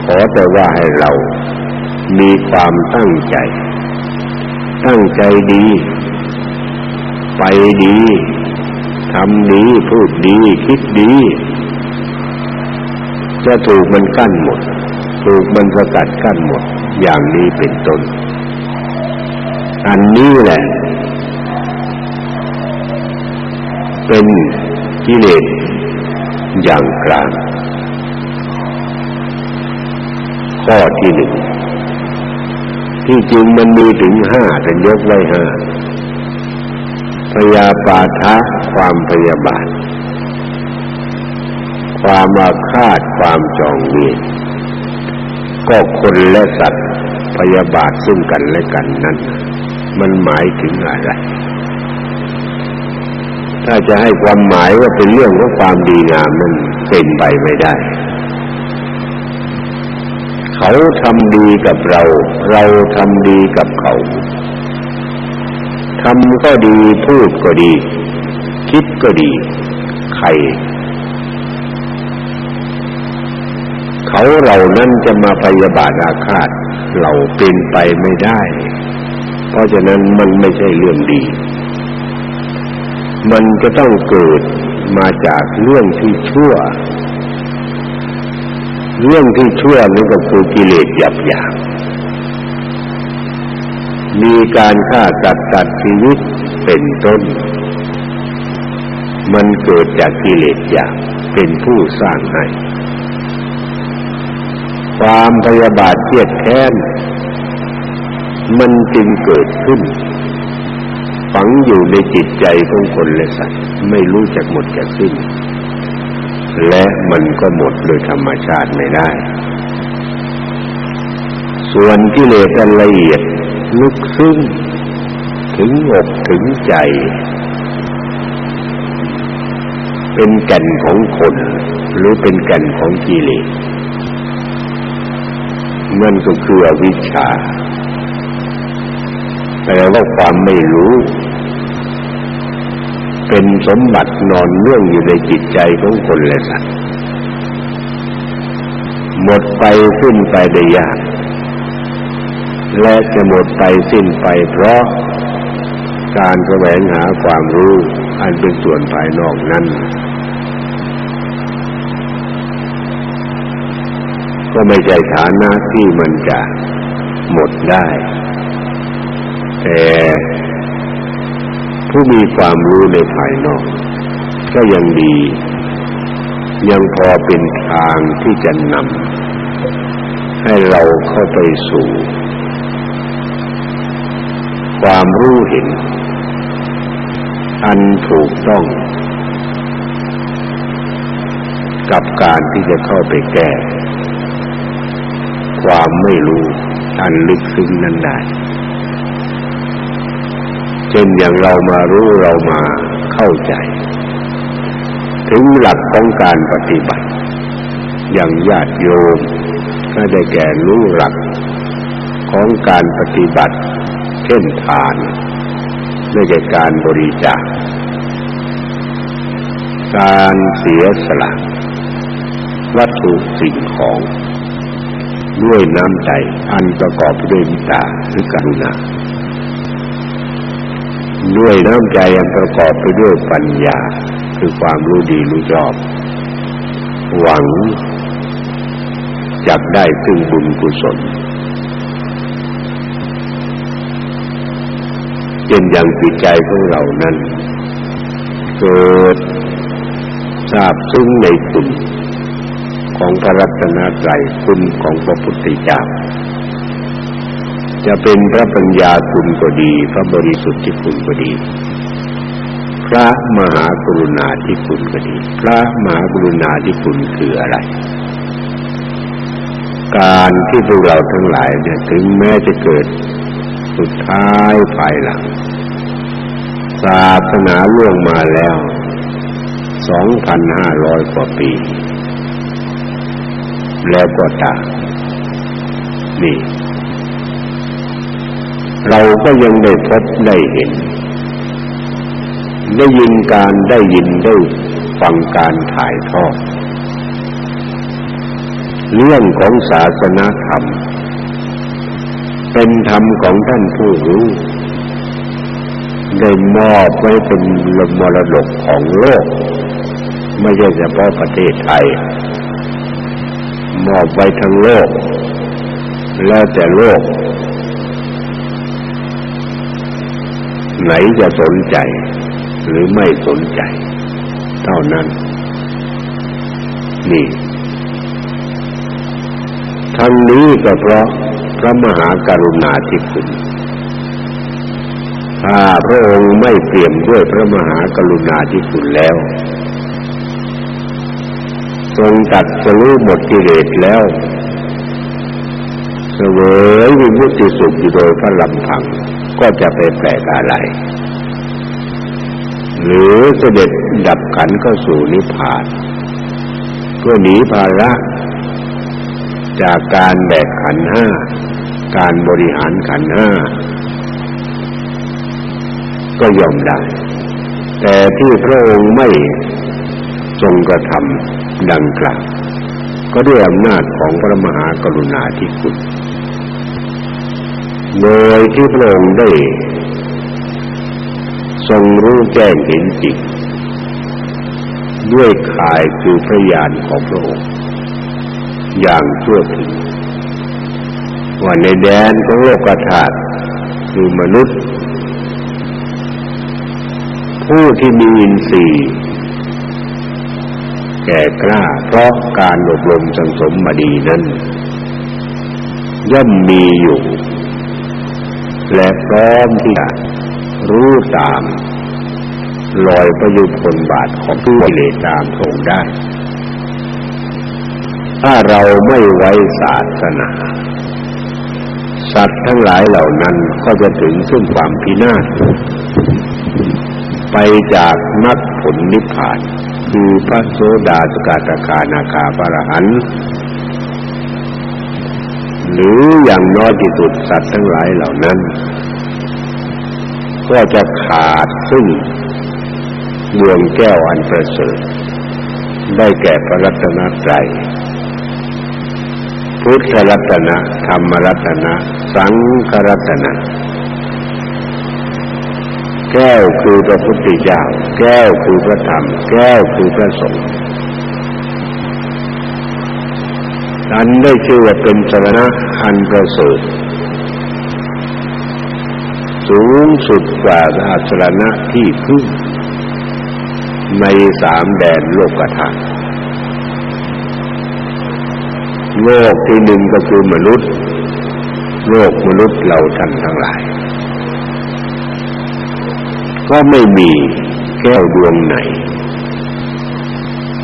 ขอแต่ว่าให้เรามีความตั้งใจ ตั้งใจดี ไปดีทำดีพูดดี คิดดี จะถูกมันกั้นหมด ถูกมันสกัดกั้นหมด อย่างนี้เป็นต้น อันนี้แหละ เป็นกิเลสอย่างกลาง ข้อที่หนึ่งที่จริงมันมีถึงห้าแต่ยกไว้ห้าพยาบาทะความพยาบาท ความอาฆาตความจองเวรก็คนและสัตว์พยาบาทซึ่งกันและกันนั้น มันหมายถึงอะไร ถ้าจะให้ความหมายว่าเป็นเรื่องของความดีงามนั้นเป็นไปไม่ได้ เขาทำดีกับเรา เราทำดีกับเขาทำก็ดีพูดก็ดี คิดก็ดี ใคร เขาเหล่านั้นจะมาพยาบาทอาฆาตเราเป็นไปไม่ได้ เพราะฉะนั้นมันไม่ใช่เรื่องดี มันจะต้องเกิดมาจากเรื่องที่ชั่ว เรื่องที่ชั่วนี่ก็คือกิเลสหยาบหยาบมีการฆ่าตัดตัดชีวิตเป็นต้น มันเกิดจากกิเลสหยาบเป็นผู้สร้างให้ ความพยาบาทเทียดแค้นมันจึงเกิดขึ้น ฝังอยู่ในจิตใจของคนและสัตว์ไม่รู้จักหมดจากสิ้น และมันก็หมดโดยธรรมชาติไม่ได้ ส่วนกิเลสละเอียดลึกซึ้งถึงอกถึงใจ เป็นแก่นของคน หรือเป็นแก่นของกิเลสมันก็คืออวิชชาแปลว่าความไม่รู้ เป็นสมบัตินอนเนื่องอยู่ในจิตใจของคนและสัตว์หมดไปสิ้นไปได้ยาก และจะหมดไปสิ้นไปเพราะการแสวงหาความรู้อันเป็นส่วนภายนอกนั้น ก็ไม่ใช่ฐานะที่มันจะหมดได้ แต่ ผู้มีความรู้ในภายนอก ก็ยังดี ยังพอเป็นทางที่จะนำให้เราเข้าไปสู่ ความรู้เห็น อันถูกต้อง กับการที่จะเข้าไปแก้ ความไม่รู้อันลึกซึ้งนั้นได้ เช่นอย่างเรามารู้เรามาเข้าใจ ถึงหลักของการปฏิบัติ อย่างญาติโยมก็ได้แก่รู้หลักของการปฏิบัติ เช่นทานได้แก่การบริจาคการเสียสละวัตถุสิ่งของ ด้วยน้ำใจอันประกอบด้วยมิตาหรือกรุณา ด้วยน้ำใจอันประกอบไปด้วยปัญญา คือความรู้ดีรู้ชอบ หวังจักได้ซึ่งบุญกุศลเช่นอย่างจิตใจของเรานั้น เกิดทราบซึ้งในคุณของพระรัตนตรัยคุณของพระพุทธเจ้า จะเป็นพระปัญญาคุณก็ดี พระบริสุทธิ์ที่คุณก็ดี พระมหากรุณาธิคุณก็ดี พระมหากรุณาธิคุณคืออะไร การที่พวกเราทั้งหลายเนี่ยถึงแม้จะเกิดสุดท้ายภายหลังศาสนาล่วงมาแล้วสองพันห้าร้อยกว่าปี แล้วก็ตามนี่ เราก็ยังได้พบได้เห็น ได้ยินการได้ยินได้ฟังการถ่ายทอด เรื่องของศาสนาธรรม เป็นธรรมของท่านผู้รู้ ได้มอบไว้เป็นมรดกของโลก ไม่ใช่เฉพาะประเทศไทย มอบไว้ทั้งโลก แล้วแต่โลก ไหนจะสนใจหรือไม่สนใจ เท่านั้น นี่ ทั้งนี้ก็เพราะพระมหากรุณาธิคุณถ้าพระองค์ไม่เปี่ยมด้วยพระมหากรุณาธิคุณแล้ว ทรงตัดสรู้หมดกิเลสแล้วเสวยวิมุตติสุขอยู่โดยพระลำพัง ก็จะไปแปลกอะไร หรือเสด็จดับขันเข้าสู่นิพพาน เพื่อหนีภาระจากการแบกขันห้า การบริหารขันห้า ก็ยอมได้ แต่ที่พระองค์ไม่ทรงกระทำดังกล่าวก็ด้วยอำนาจของพระมหากรุณาธิคุณ โดยที่พระองค์ได้ทรงรู้แจ้งเห็นจริงด้วยขายคือพระญาณของพระองค์ อย่างทั่วถึงว่าในแดนของโลกธาตุคือมนุษย์ ผู้ที่มีอินทรีย์แก่กล้าเพราะการอบรมสังสมมาดีนั้น ย่อมมีอยู่ และพร้อมที่จะรู้ตามลอยประยุทธ์ผลบาทของผู้เลตามพรงได้ ถ้าเราไม่ไว้ศาสนา สัตว์ทั้งหลายเหล่านั้นก็จะถึงซึ่งความพินาศไปจากมรรคผลนิพพาน คือพระโสดาสกาตคานาคาพระหัน หรืออย่างน้อยที่สุดสัตว์ทั้งหลายเหล่านั้น ก็จะขาดซึ่งดวงแก้วอันประเสริฐได้แก่พระรัตนตรัยพุทธรัตนะธรรมรัตนะ สังฆรัตนะ แก้วคือพระพุทธเจ้า แก้วคือพระธรรม แก้วคือพระสงฆ์ นันได้ชื่อว่าเป็นสรณะอันประเสริฐสูงสุดกว่าอาสรณะที่พึ่งในสามแดนโลกธาตุโลกที่หนึ่งก็คือมนุษย์ โลกมนุษย์เราท่านทั้งหลาย ก็ไม่มีแก้วดวงไหน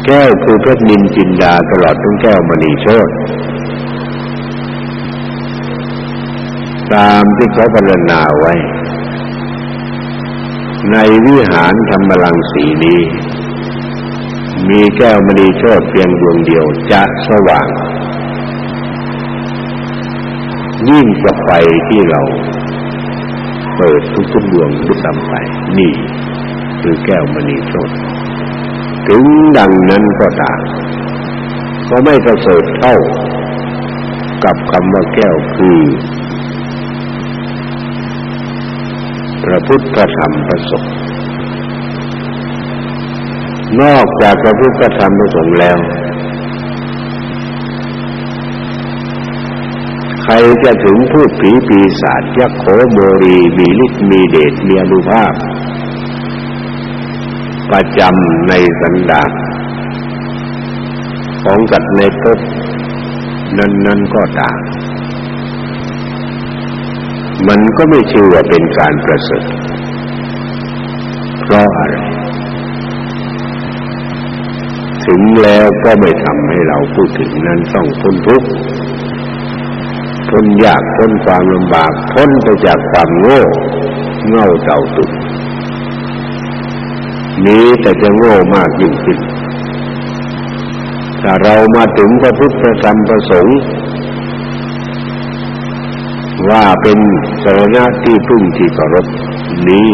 แก้วคือพระนินจินดาตลอดทั้งแก้วมณีโชตตามที่เขาพรรณนาไว้ ในวิหารธรรมลังสีนี้ มีแก้วมณีโชตเพียงดวงเดียวจะสว่าง ยิ่งกว่าไฟที่เราเปิดทุกๆดวงด้วยซ้ำไป นี่คือแก้วมณีโชต ถึงดังนั้นก็ตามก็ไม่ประเสริฐเท่ากับคำว่าแก้วคือพระพุทธธรรมประสงค์นอกจากพระพุทธธรรมประสงค์แล้ว ใครจะถึงพูดผีปีศาจยักษ์โขโมรีมีฤทธิ์มีเดชมีอนุภาพ ประจำในสันดาปของกัดในภพนั้นๆก็ตามมันก็ไม่ชื่อว่าเป็นการประเสริฐเพราะอะไร ถึงแล้วก็ไม่ทำให้เราพูดถึงนั้นต้องพ้นทุกข์พ้นยากพ้นความลำบากพ้นไปจากความโง่เง่าเต่าตุก นี้แต่จะโง่มากยิ่งขึ้นถ้าเรามาถึงพระพุทธธรรมประสงค์ว่าเป็นสรณะที่พึ่งที่เคารพนี้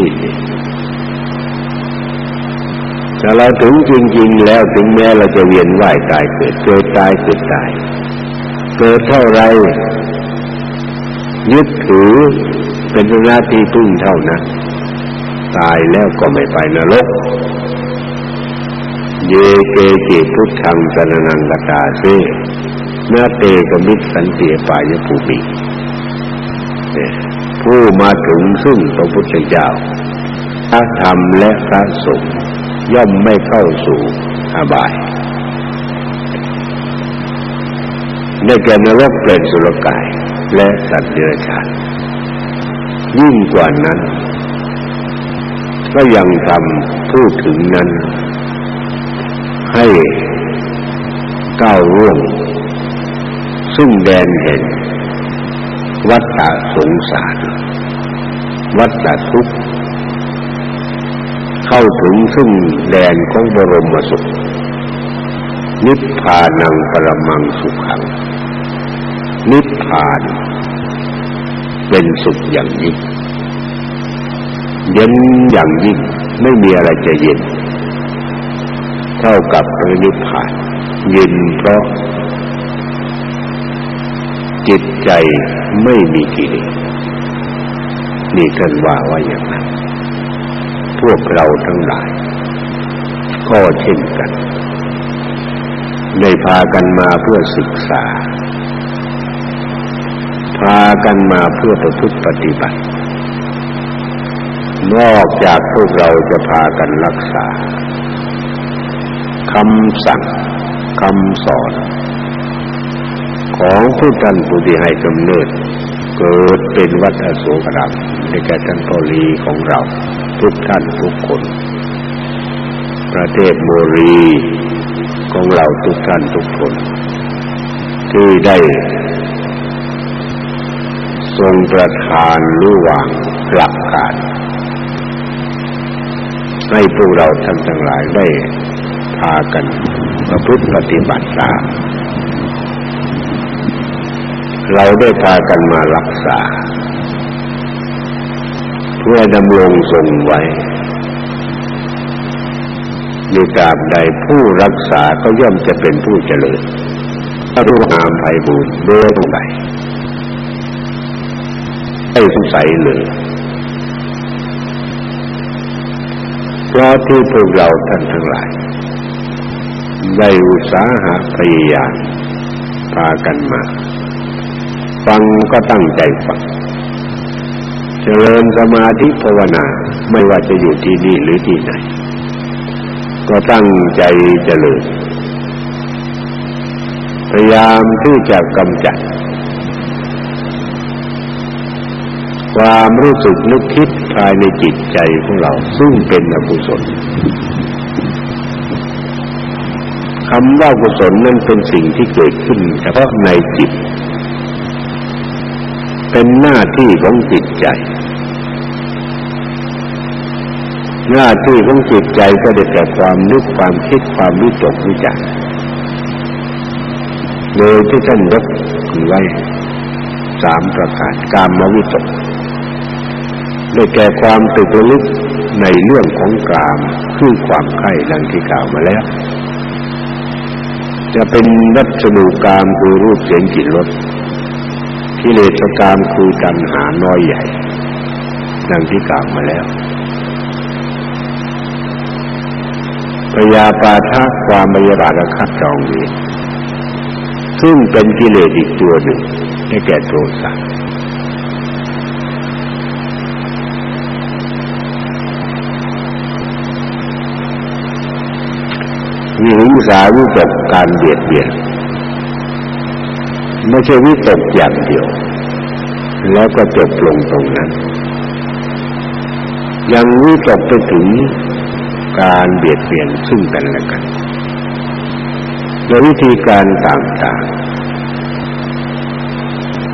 ถ้าเราถึงจริง ๆ แล้วถึงแม้เราจะเวียนว่ายตายเกิดเกิดตายเกิดตาย เกิดเท่าไรยึดถือเป็นหน้าที่พึ่งเท่านั้น ตายแล้วก็ไม่ไปนรก เยเกจิพุทธังสนนังกตาเสนาเตกมิตสันติปายภูมิผู้มาถึงซึ่งพระพุทธเจ้าพระธรรมและพระสงฆ์ย่อมไม่เข้าสู่อบายได้แก่นรกเปรตสุรกายและสัตว์เดรัจฉานยิ่งกว่านั้น ก็ยังทำพูดถึงนั้น ให้ก้าวร่วงซึ่งแดนเห็นวัฏฏะสงสาร วัฏฏะทุกข์ เข้าถึงซึ่งแดนของบรมสุข นิพพานังปรมังสุขัง นิพพาน เป็นสุขอย่างยิ่ง เย็นอย่างยิ่งไม่มีอะไรจะเย็น เท่ากับพระนิพพานเย็นเพราะ จิตใจไม่มีกิเลสนี่ท่านว่าว่าอย่างนั้น พวกเราทั้งหลาย ก็เช่นกันได้พากันมาเพื่อศึกษา พากันมาเพื่อประพฤติปฏิบัติ นอกจากพวกเราจะพากันรักษาคำสั่งคำสอน ของผู้ท่านผู้ที่ให้กำเนิด เกิดเป็นวัดอโศกรัมในแก่ท่านพอลีของเรา ทุกท่านทุกคน ประเทศโมรีของเราทุกท่านทุกคนที่ได้ ทรงประทานรู้วางหลักการ ให้พวกเราท่านทั้งหลายได้พากันประพฤติปฏิบัติตามเราได้พากันมารักษา เพื่อดำรงทรงไว้ในกาบใดผู้รักษาก็ย่อมจะเป็นผู้เจริญถ้ารู้งามไพบูรณ์โดยตรงไหนไม่สงสัยเลย เพราะที่พวกเราท่านทั้งหลาย ได้อุตสาหะพยายามพากันมา ฟังก็ตั้งใจฟัง เจริญสมาธิภาวนาไม่ว่าจะอยู่ที่นี่หรือที่ไหน ก็ตั้งใจเจริญ พยายามที่จะกำจัด ความรู้สึกนึกคิดภายในจิตใจของเราซึ่งเป็นอกุศลคำว่ากุศลนั้นเป็นสิ่งที่เกิดขึ้นเฉพาะในจิต เป็นหน้าที่ของจิตใจ หน้าที่ของจิตใจก็ได้แก่ความนึกความคิดความวิตกวิจารโดยที่ท่านยกไว้สามประการกามวิตก ได้แก่ความตึกลึกในเรื่องของกามคือความไข่ดังที่กล่าวมาแล้ว จะเป็นวัสดุกามคือรูปเสียงกลิ่นรสกิเลสกรรมคือตัณหาน้อยใหญ่ดังที่กล่าวมาแล้วพยาปาทะความมยาบาทคัดจองนี้ซึ่งเป็นกิเลสอีกตัวหนึ่งให้แก่โทสะ วิหิงสาวิตกการเบียดเบียนไม่ใช่วิตกอย่างเดียว แล้วก็จบลงตรงนั้น ยังวิตกไปถึงการเบียดเบียนซึ่งกันและกันโดยวิธีการต่างๆ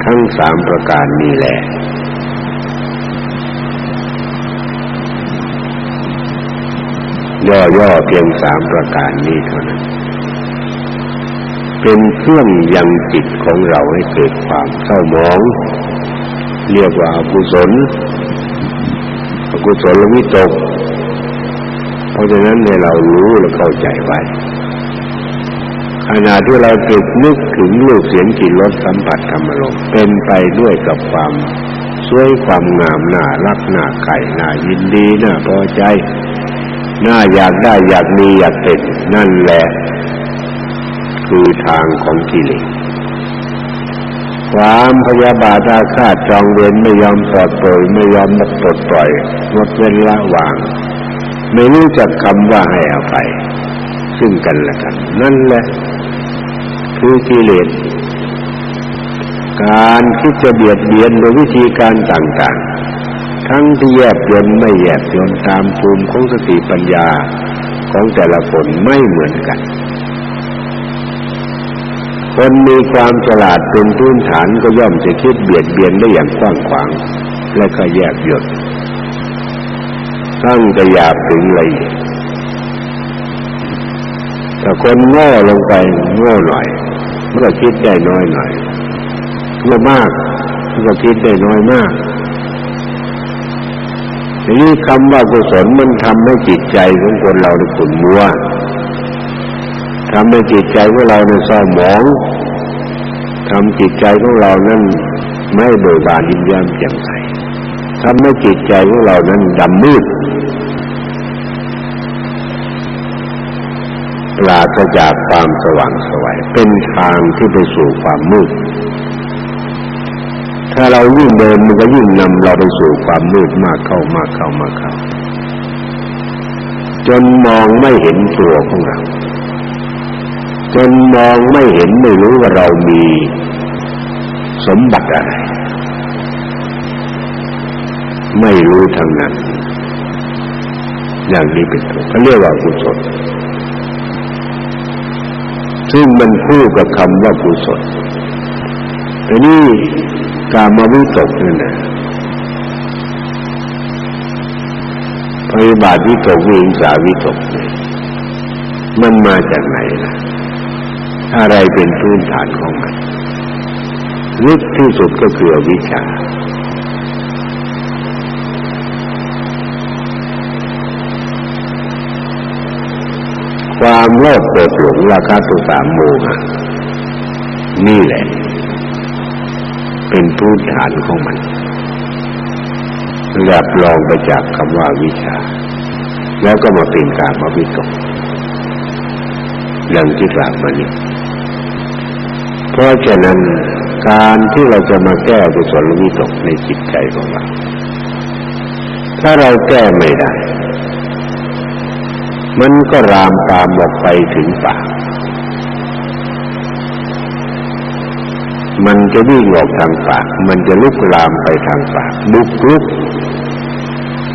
ทั้งสามประการนี้แหละ ย่อๆเพียงสามประการนี้เท่านั้น เป็นเครื่องยังจิตของเราให้เกิดความเศร้าหมอง เรียกว่าอกุศลอกุศลวิตก เพราะฉะนั้นในเรารู้และเข้าใจไว้ขณะที่เราติดนึกถึงรูปเสียงกลิ่นรสสัมผัสธรรมลมเป็นไปด้วยกับความสวยความงามน่ารักน่าไข่น่ายินดีน่าพอใจ น่าอยากได้อยากมีอยากเป็นนั่นแหละ คือทางของกิเลสความพยาบาทอาฆาตจองเวรไม่ยอมปลอดปร่ยไม่ยอมนับปลดปล่อยงดเว้นละวาง ไม่รู้จักคำว่าให้อภัยซึ่งกันและกัน นั่นแหละ คือกิเลสการคิดจะเบียดเบียนโดยวิธีการต่าง ๆ ทั้งที่แยบยนไม่แยบยนตามภูมิของสติปัญญาของแต่ละคนไม่เหมือนกัน คนมีความฉลาดเป็นพื้นฐานก็ย่อมจะคิดเบียดเบียนได้อย่างกว้างขวาง และก็แยบยนตั้งแต่หยาบถึงละเอียดถ้าคนโง่ลงไปโง่หน่อยมันก็คิดได้น้อยหน่อยโง่มากมันก็คิดได้น้อยมาก นี้คำว่ากุศลมันทำให้จิตใจของคนเราในขุ่นมัวทำให้จิตใจของเราในเศร้าหมองทำจิตใจของเรานั้นไม่เบิกบานยิ้มแย้มแจ่มใสทำให้จิตใจของเรานั้นดำมืดปราศจากความสว่างสวัยเป็นทางที่ไปสู่ความมืด ถ้าเรายิ่งเดินมันก็ยิ่งนำเราไปสู่ความมืดมากเข้ามากเข้ามากเข้า จนมองไม่เห็นตัวของเรา จนมองไม่เห็นไม่รู้ว่าเรามีสมบัติอะไร ไม่รู้ทางนั้น อย่างนี้เป็นต้นเขาเรียกว่ากุศลซึ่งมันคู่กับคำว่ากุศลแต่นี่ การมาวิตกนี่นะพยาบาทวิตกวิงสาวิตกเนี่ยมันมาจากไหนล่ะ อะไรเป็นพื้นฐานของมันลึกที่สุดก็คือวิชา ความโลภโกรธหลงราคะตุสามโมหะนี่แหละ เป็นพื้นฐานของมันหลับลองไปจากคำว่าวิชา แล้วก็มาเป็นการมาวิตกอย่างที่กล่าวมานี้เพราะฉะนั้นการที่เราจะมาแก้กุศลวิตกในจิตใจของเรา ถ้าเราแก้ไม่ได้ มันก็รามตามออกไปถึงปาก มันจะวิ่งออกทางปาก มันจะลุกลามไปทางปากบุกลุก